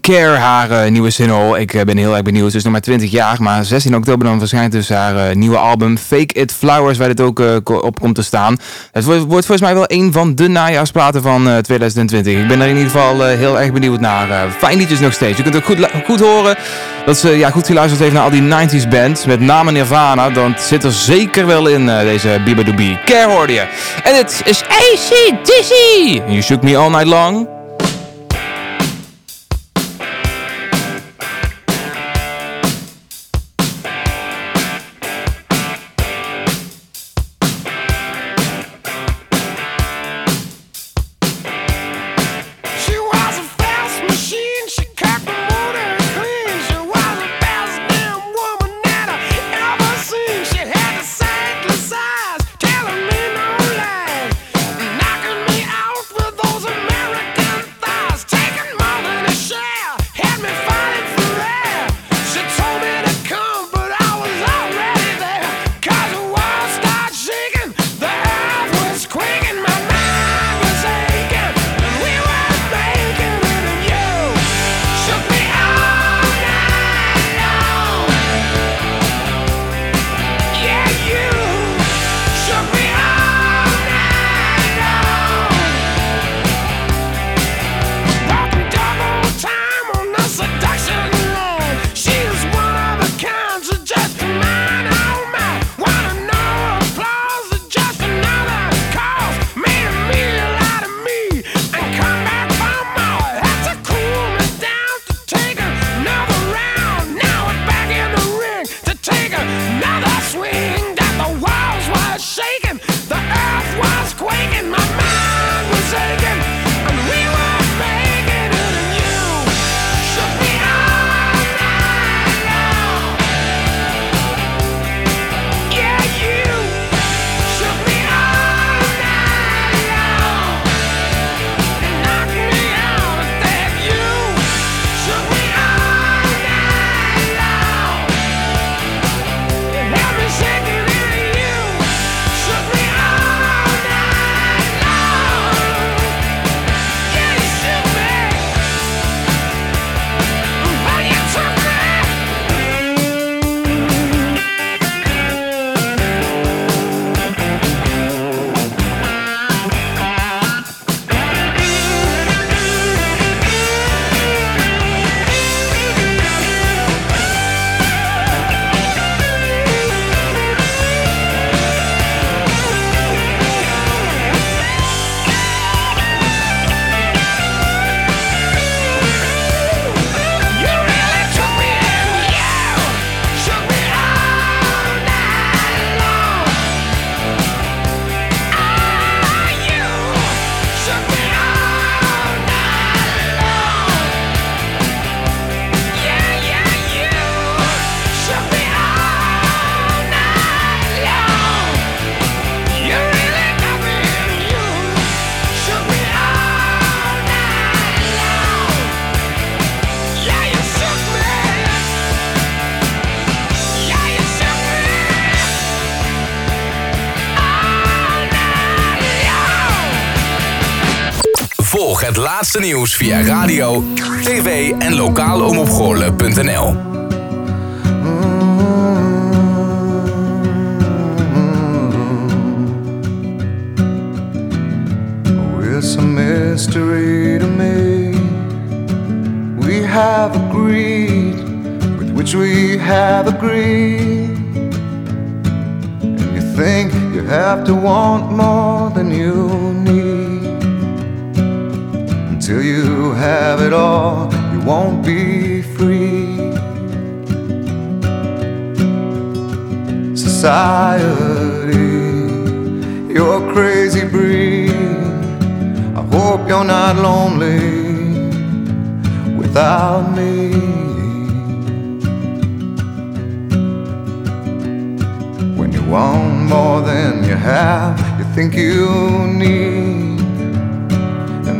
Care, haar eh, nieuwe single. Ik eh, ben heel erg benieuwd. Ze is nog maar 20 jaar, maar 16 oktober dan verschijnt dus haar eh, nieuwe album Fake It Flowers, waar dit ook op komt te staan. Het wordt, volgens mij wel een van de najaarsplaten van eh, 2020. Ik ben er in ieder geval heel erg benieuwd naar. Fijn liedjes nog steeds. Je kunt ook goed, goed horen dat ze ja, goed geluisterd heeft naar al die 90s bands. Met name Nirvana, dan zit er zeker wel in deze Bibidoobie. Care hoorde je. En dit is ACDC. You Shook Me All Night Long. Laatste nieuws via radio, tv en lokaleomopgoorlen.nl. It's a mystery to me. We have agreed with which we have agreed. And you think you have to want more than you need. Until you have it all, you won't be free. Society, you're a crazy breed. I hope you're not lonely without me. When you want more than you have, you think you need.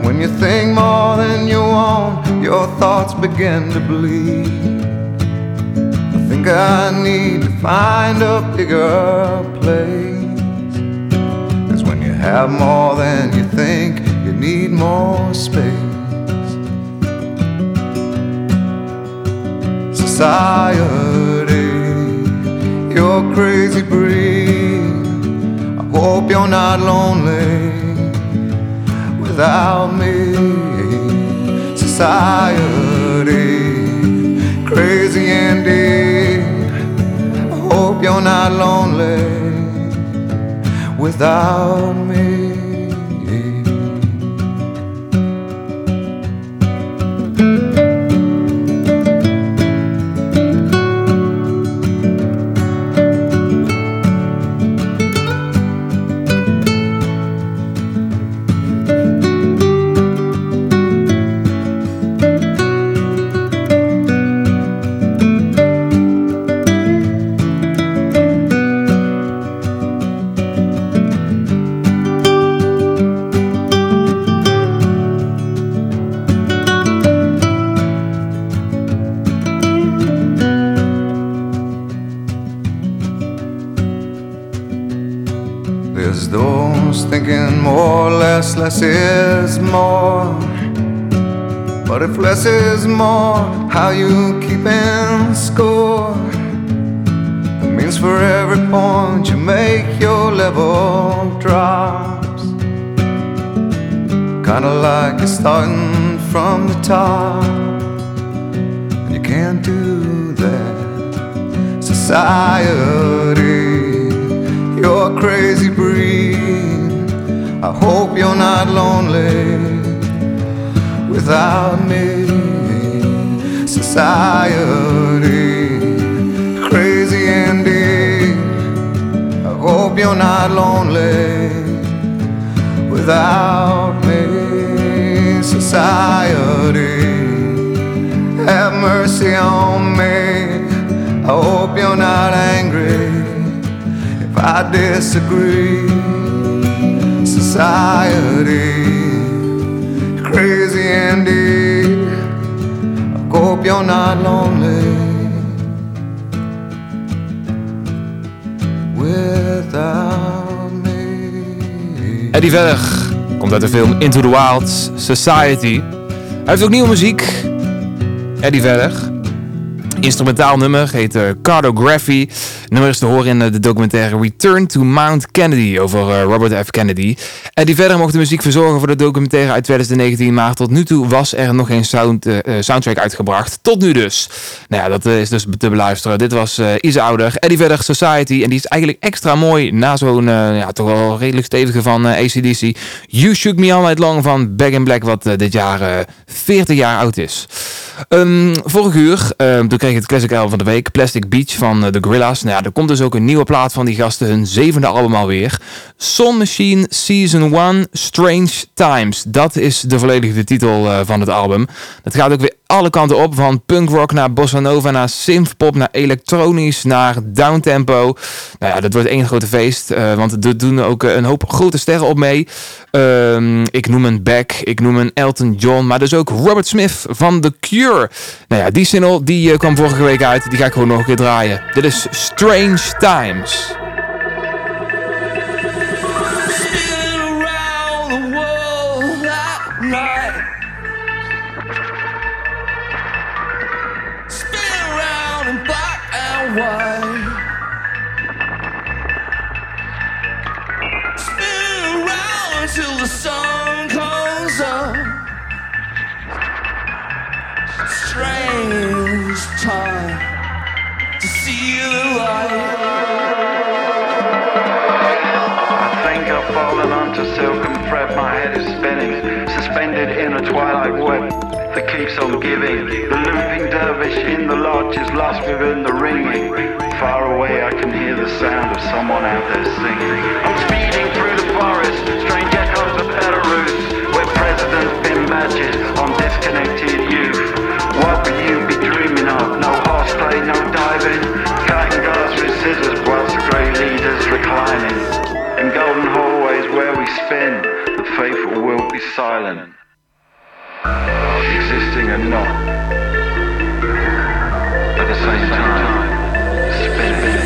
When you think more than you want, your thoughts begin to bleed. I think I need to find a bigger place. Cause when you have more than you think, you need more space. society. You're crazy breed. I hope you're not lonely without me. Society, crazy indeed. I hope you're not lonely without me. Less, is more. But if less is more, how you keeping score? It means for every point you make, your level drops. Kinda like you're starting from the top, and you can't do that. Society you're crazy breed. I hope you're not lonely without me. Society, crazy indeed. I hope you're not lonely without me. Society, have mercy on me. I hope you're not angry. If I disagree. Society, crazy indeed. I hope you're not lonely without me. Eddie Vedder komt uit de film Into the Wild Society. Hij heeft ook nieuwe muziek. Eddie Vedder. Instrumentaal nummer heet eh, Cartography. Nummer is te horen in eh, de documentaire Return to Mount Kennedy over eh, Robert F. Kennedy. Eddie Vedder mocht de muziek verzorgen voor de documentaire uit 2019, maar tot nu toe was er nog geen sound, eh, eh, soundtrack uitgebracht. Tot nu dus. Nou ja, dat eh, is dus te beluisteren. Dit was eh iets ouder. Eddie Vedder Society. En die is eigenlijk extra mooi na zo'n ja, toch wel redelijk stevige van ACDC. You Shook Me All Night Long van Back in Black, wat dit jaar eh 40 jaar oud is. Ehm, vorig uur, ehm, toen kreeg ik het Classic Album van de Week, Plastic Beach van The Gorillas. Nou ja, er komt dus ook een nieuwe plaat van die gasten, hun zevende album alweer. Sun Machine Season 1, Strange Times. Dat is de volledige titel eh, van het album. Het gaat ook weer alle kanten op, van punkrock naar bossa nova, naar synthpop, naar elektronisch, naar downtempo. Nou ja, dat wordt één grote feest, eh, want er doen ook eh, een hoop grote sterren op mee. Ehm, ik noem een Beck, ik noem een Elton John, maar dus ook Robert Smith van The Cure. Nou ja, die single die kwam vorige week uit, die ga ik gewoon nog een keer draaien. Dit is Strange Times. Until the sun comes up. Strange time to see the light. I think I've fallen onto silken thread, my head is spinning, suspended in a twilight web that keeps on giving. The looping dervish in the lodge is lost within the ringing. Far away I can hear the sound of someone out there singing. I'm speeding through the forest, strange not. At the same time, spinning.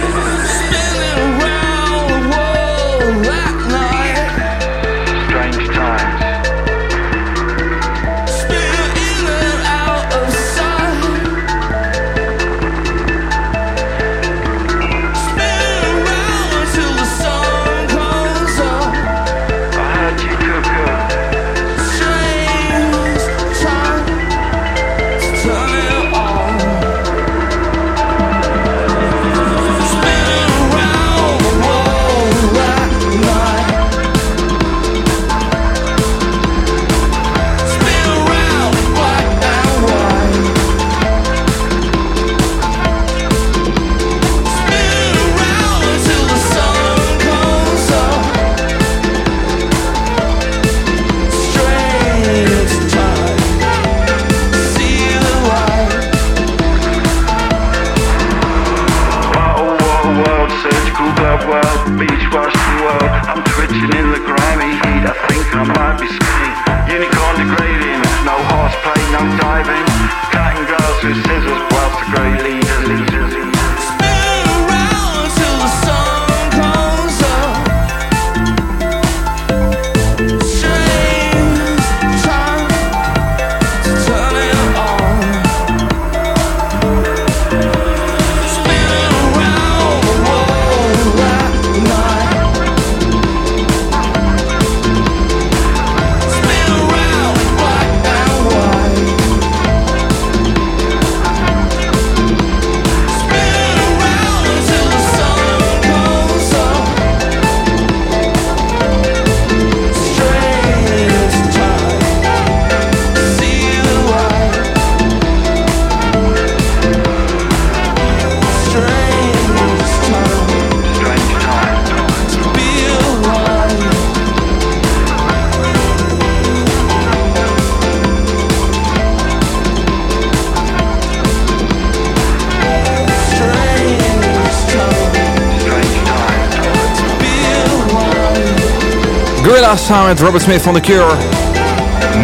Samen met Robert Smith van The Cure.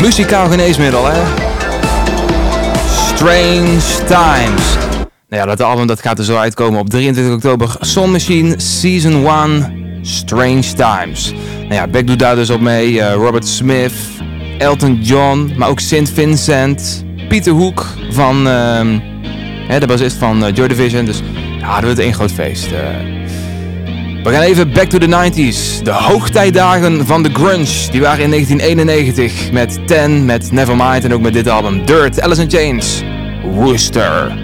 Muzikaal geneesmiddel, hè? Strange Times. Nou ja, dat album dat gaat er zo uitkomen op 23 oktober. Sun Machine Season 1 Strange Times. Nou ja, Beck doet daar dus op mee. eh, Robert Smith, Elton John, maar ook St. Vincent, Pieter Hoek van ehm, hè, de bassist van eh, Joy Division. Dus ja, dat wordt één groot feest. eh. We gaan even back to the 90s. De hoogtijdagen van de grunge. Die waren in 1991 met Ten, met Nevermind en ook met dit album Dirt, Alice in Chains, Rooster.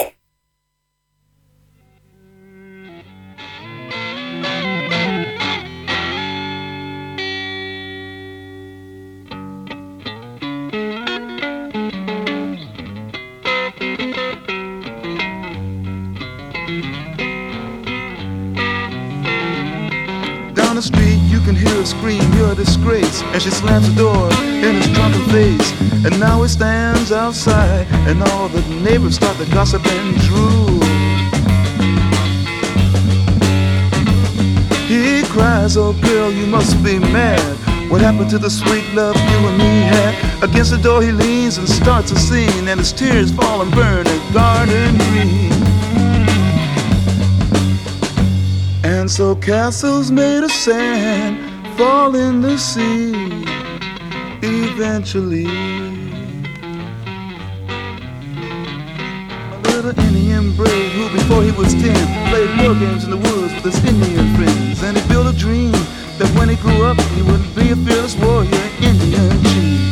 and all the neighbors start to gossip and drool. He cries, oh girl, you must be mad. What happened to the sweet love you and me had? Against the door he leans and starts a scene, and his tears fall and burn a garden green. And so castles made of sand fall in the sea eventually. Before he was ten, played war games in the woods with his Indian friends. And he built a dream that when he grew up, he would be a fearless warrior, Indian chief.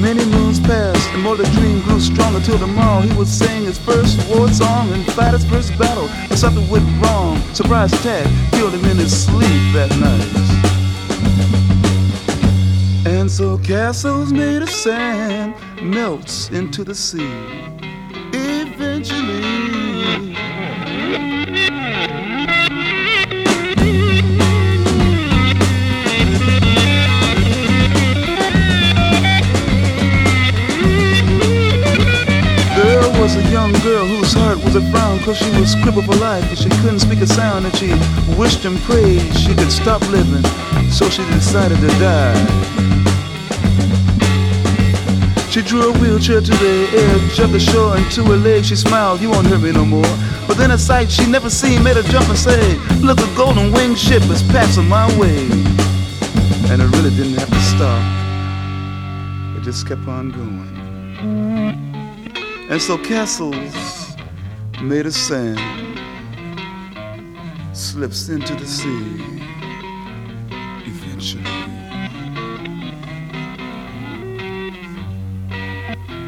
Many moons passed, and more the dream grew stronger till tomorrow he would sing his first war song and fight his first battle. But something went wrong. Surprise attack killed him in his sleep that night. And so castles made of sand melts into the sea. Eventually. There was a young girl whose heart was a frown Cause she was crippled for life and she couldn't speak a sound And she wished and prayed she could stop living So she decided to die She drew a wheelchair to the edge of the shore And to her she smiled, you won't hurt me no more. But then a sight she never seen made her jump and say Look, a golden winged ship is passing my way. And it really didn't have to stop. It just kept on going. And so castles made of sand slips into the sea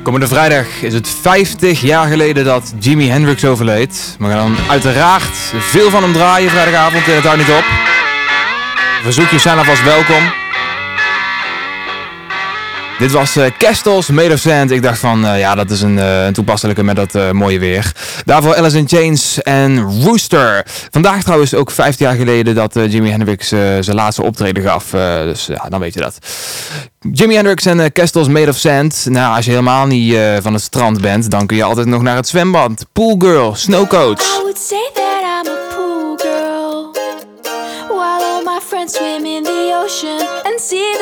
Komende vrijdag is het 50 jaar geleden dat Jimi Hendrix overleed. We gaan dan uiteraard veel van hem draaien vrijdagavond in het Houdt Niet Op. Verzoekjes zijn alvast welkom. Dit was eh Castles Made of Sand. Ik dacht van, eh, ja, dat is een, eh, een toepasselijke met dat mooie weer. Daarvoor Alice in Chains en Rooster. Vandaag trouwens ook 15 jaar geleden dat Jimi Hendrix zijn laatste optreden gaf. Dus ja, dan weet je dat. Jimi Hendrix en Castles Made of Sand. Nou, als je helemaal niet van het strand bent, dan kun je altijd nog naar het zwembad. Pool Girl, Snow Coach. I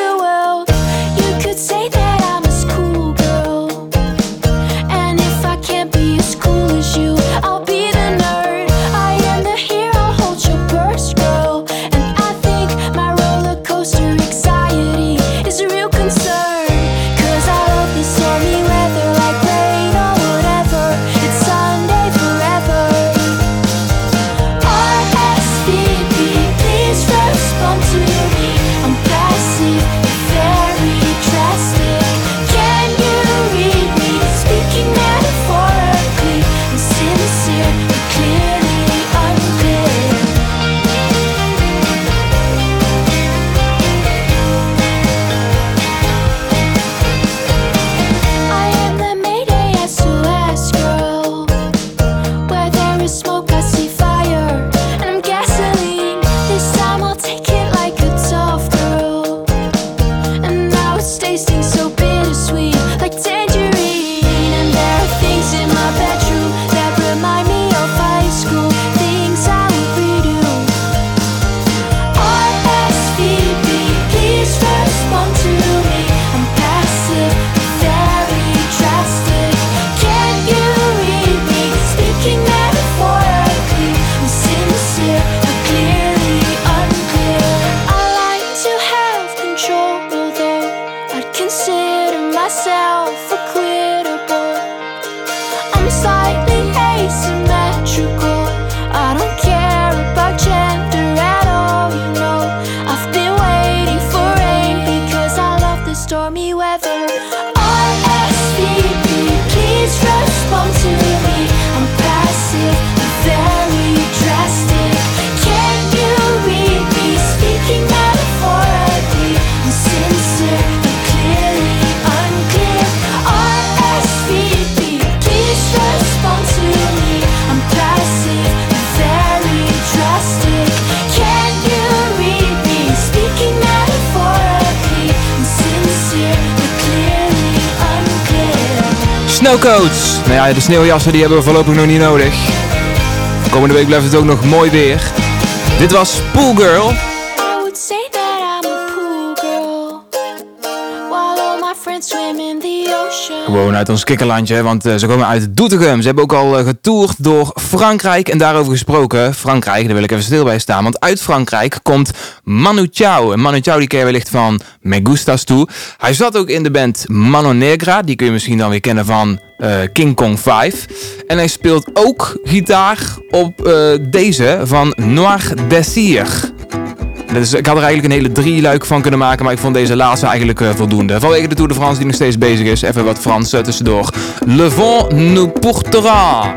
snowcoats. Nou ja, de sneeuwjassen die hebben we voorlopig nog niet nodig. Komende week blijft het ook nog mooi weer. Dit was Poolgirl. gewoon uit ons kikkerlandje, want eh, ze komen uit Doetinchem. Ze hebben ook al eh, getoerd door Frankrijk en daarover gesproken. Frankrijk, daar wil ik even stil bij staan, want uit Frankrijk komt Manu Chao. En Manu Chao die ken je wellicht van Megusta's toe. Hij zat ook in de band Mano Negra, die kun je misschien dan weer kennen van eh, King Kong 5. En hij speelt ook gitaar op deze van Noir Desir. Dus ik had er eigenlijk een hele drie luik van kunnen maken, maar ik vond deze laatste eigenlijk eh, voldoende. Vanwege de Tour de France die nog steeds bezig is, even wat Frans eh, tussendoor. Le vent nous portera.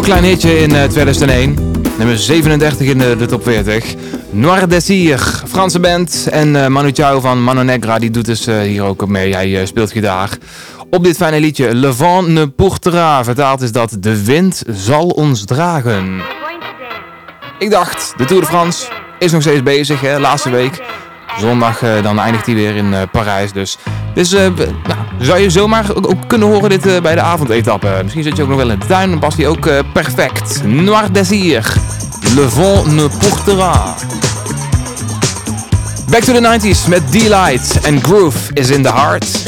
Klein hitje in eh, 2001. Nummer 37 in de, de top 40. Noir Desir, Franse band. En eh, Manu Chao van Mano Negra, die doet dus eh, hier ook mee. Hij eh, speelt gitaar. Op dit fijne liedje, Le vent ne portera. Vertaald is dat de wind zal ons dragen. Ik dacht, de Tour de France is nog steeds bezig, hè, laatste week. Zondag eh, dan eindigt hij weer in eh, Parijs. Dus, dus eh, nou, zou je zomaar ook, kunnen horen dit eh, bij de avondetappe. Misschien zit je ook nog wel in de tuin en past hij ook eh, perfect. Noir Désir, Le vent ne portera. Back to the 90s met D-Light en Groove is in the heart.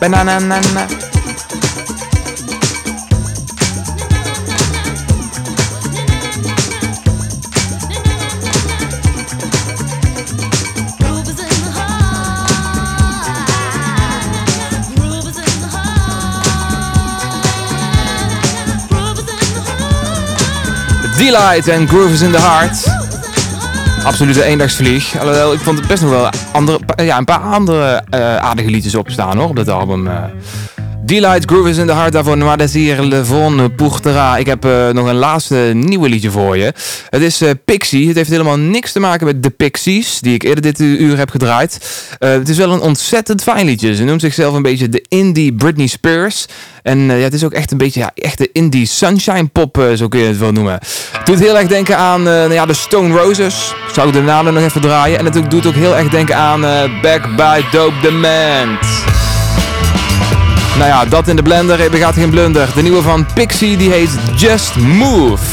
Banana. D-Light en Groove is in the Heart. Absolute eendagsvlieg. Alhoewel, ik vond het best nog wel andere, ja, een paar andere eh, aardige liedjes op staan hoor, op dat album. eh. D-Light, Groove is in the Heart, daarvoor Noir Désir, Le Von Pourtera. Ik heb eh, nog een laatste nieuwe liedje voor je. Het is eh, Pixie. Het heeft helemaal niks te maken met de Pixies, die ik eerder dit uur heb gedraaid. Eh, het is wel een ontzettend fijn. Ze noemt zichzelf een beetje de indie Britney Spears. En eh, ja, het is ook echt een beetje ja, echte indie sunshine pop, zo kun je het wel noemen. Het doet heel erg denken aan nou ja, de Stone Roses. Zou ik de namen nog even draaien. En het doet ook heel erg denken aan Back by Dope Demand. Nou ja, dat in de blender, er begaat geen blunder. De nieuwe van Pixie, die heet Just Move.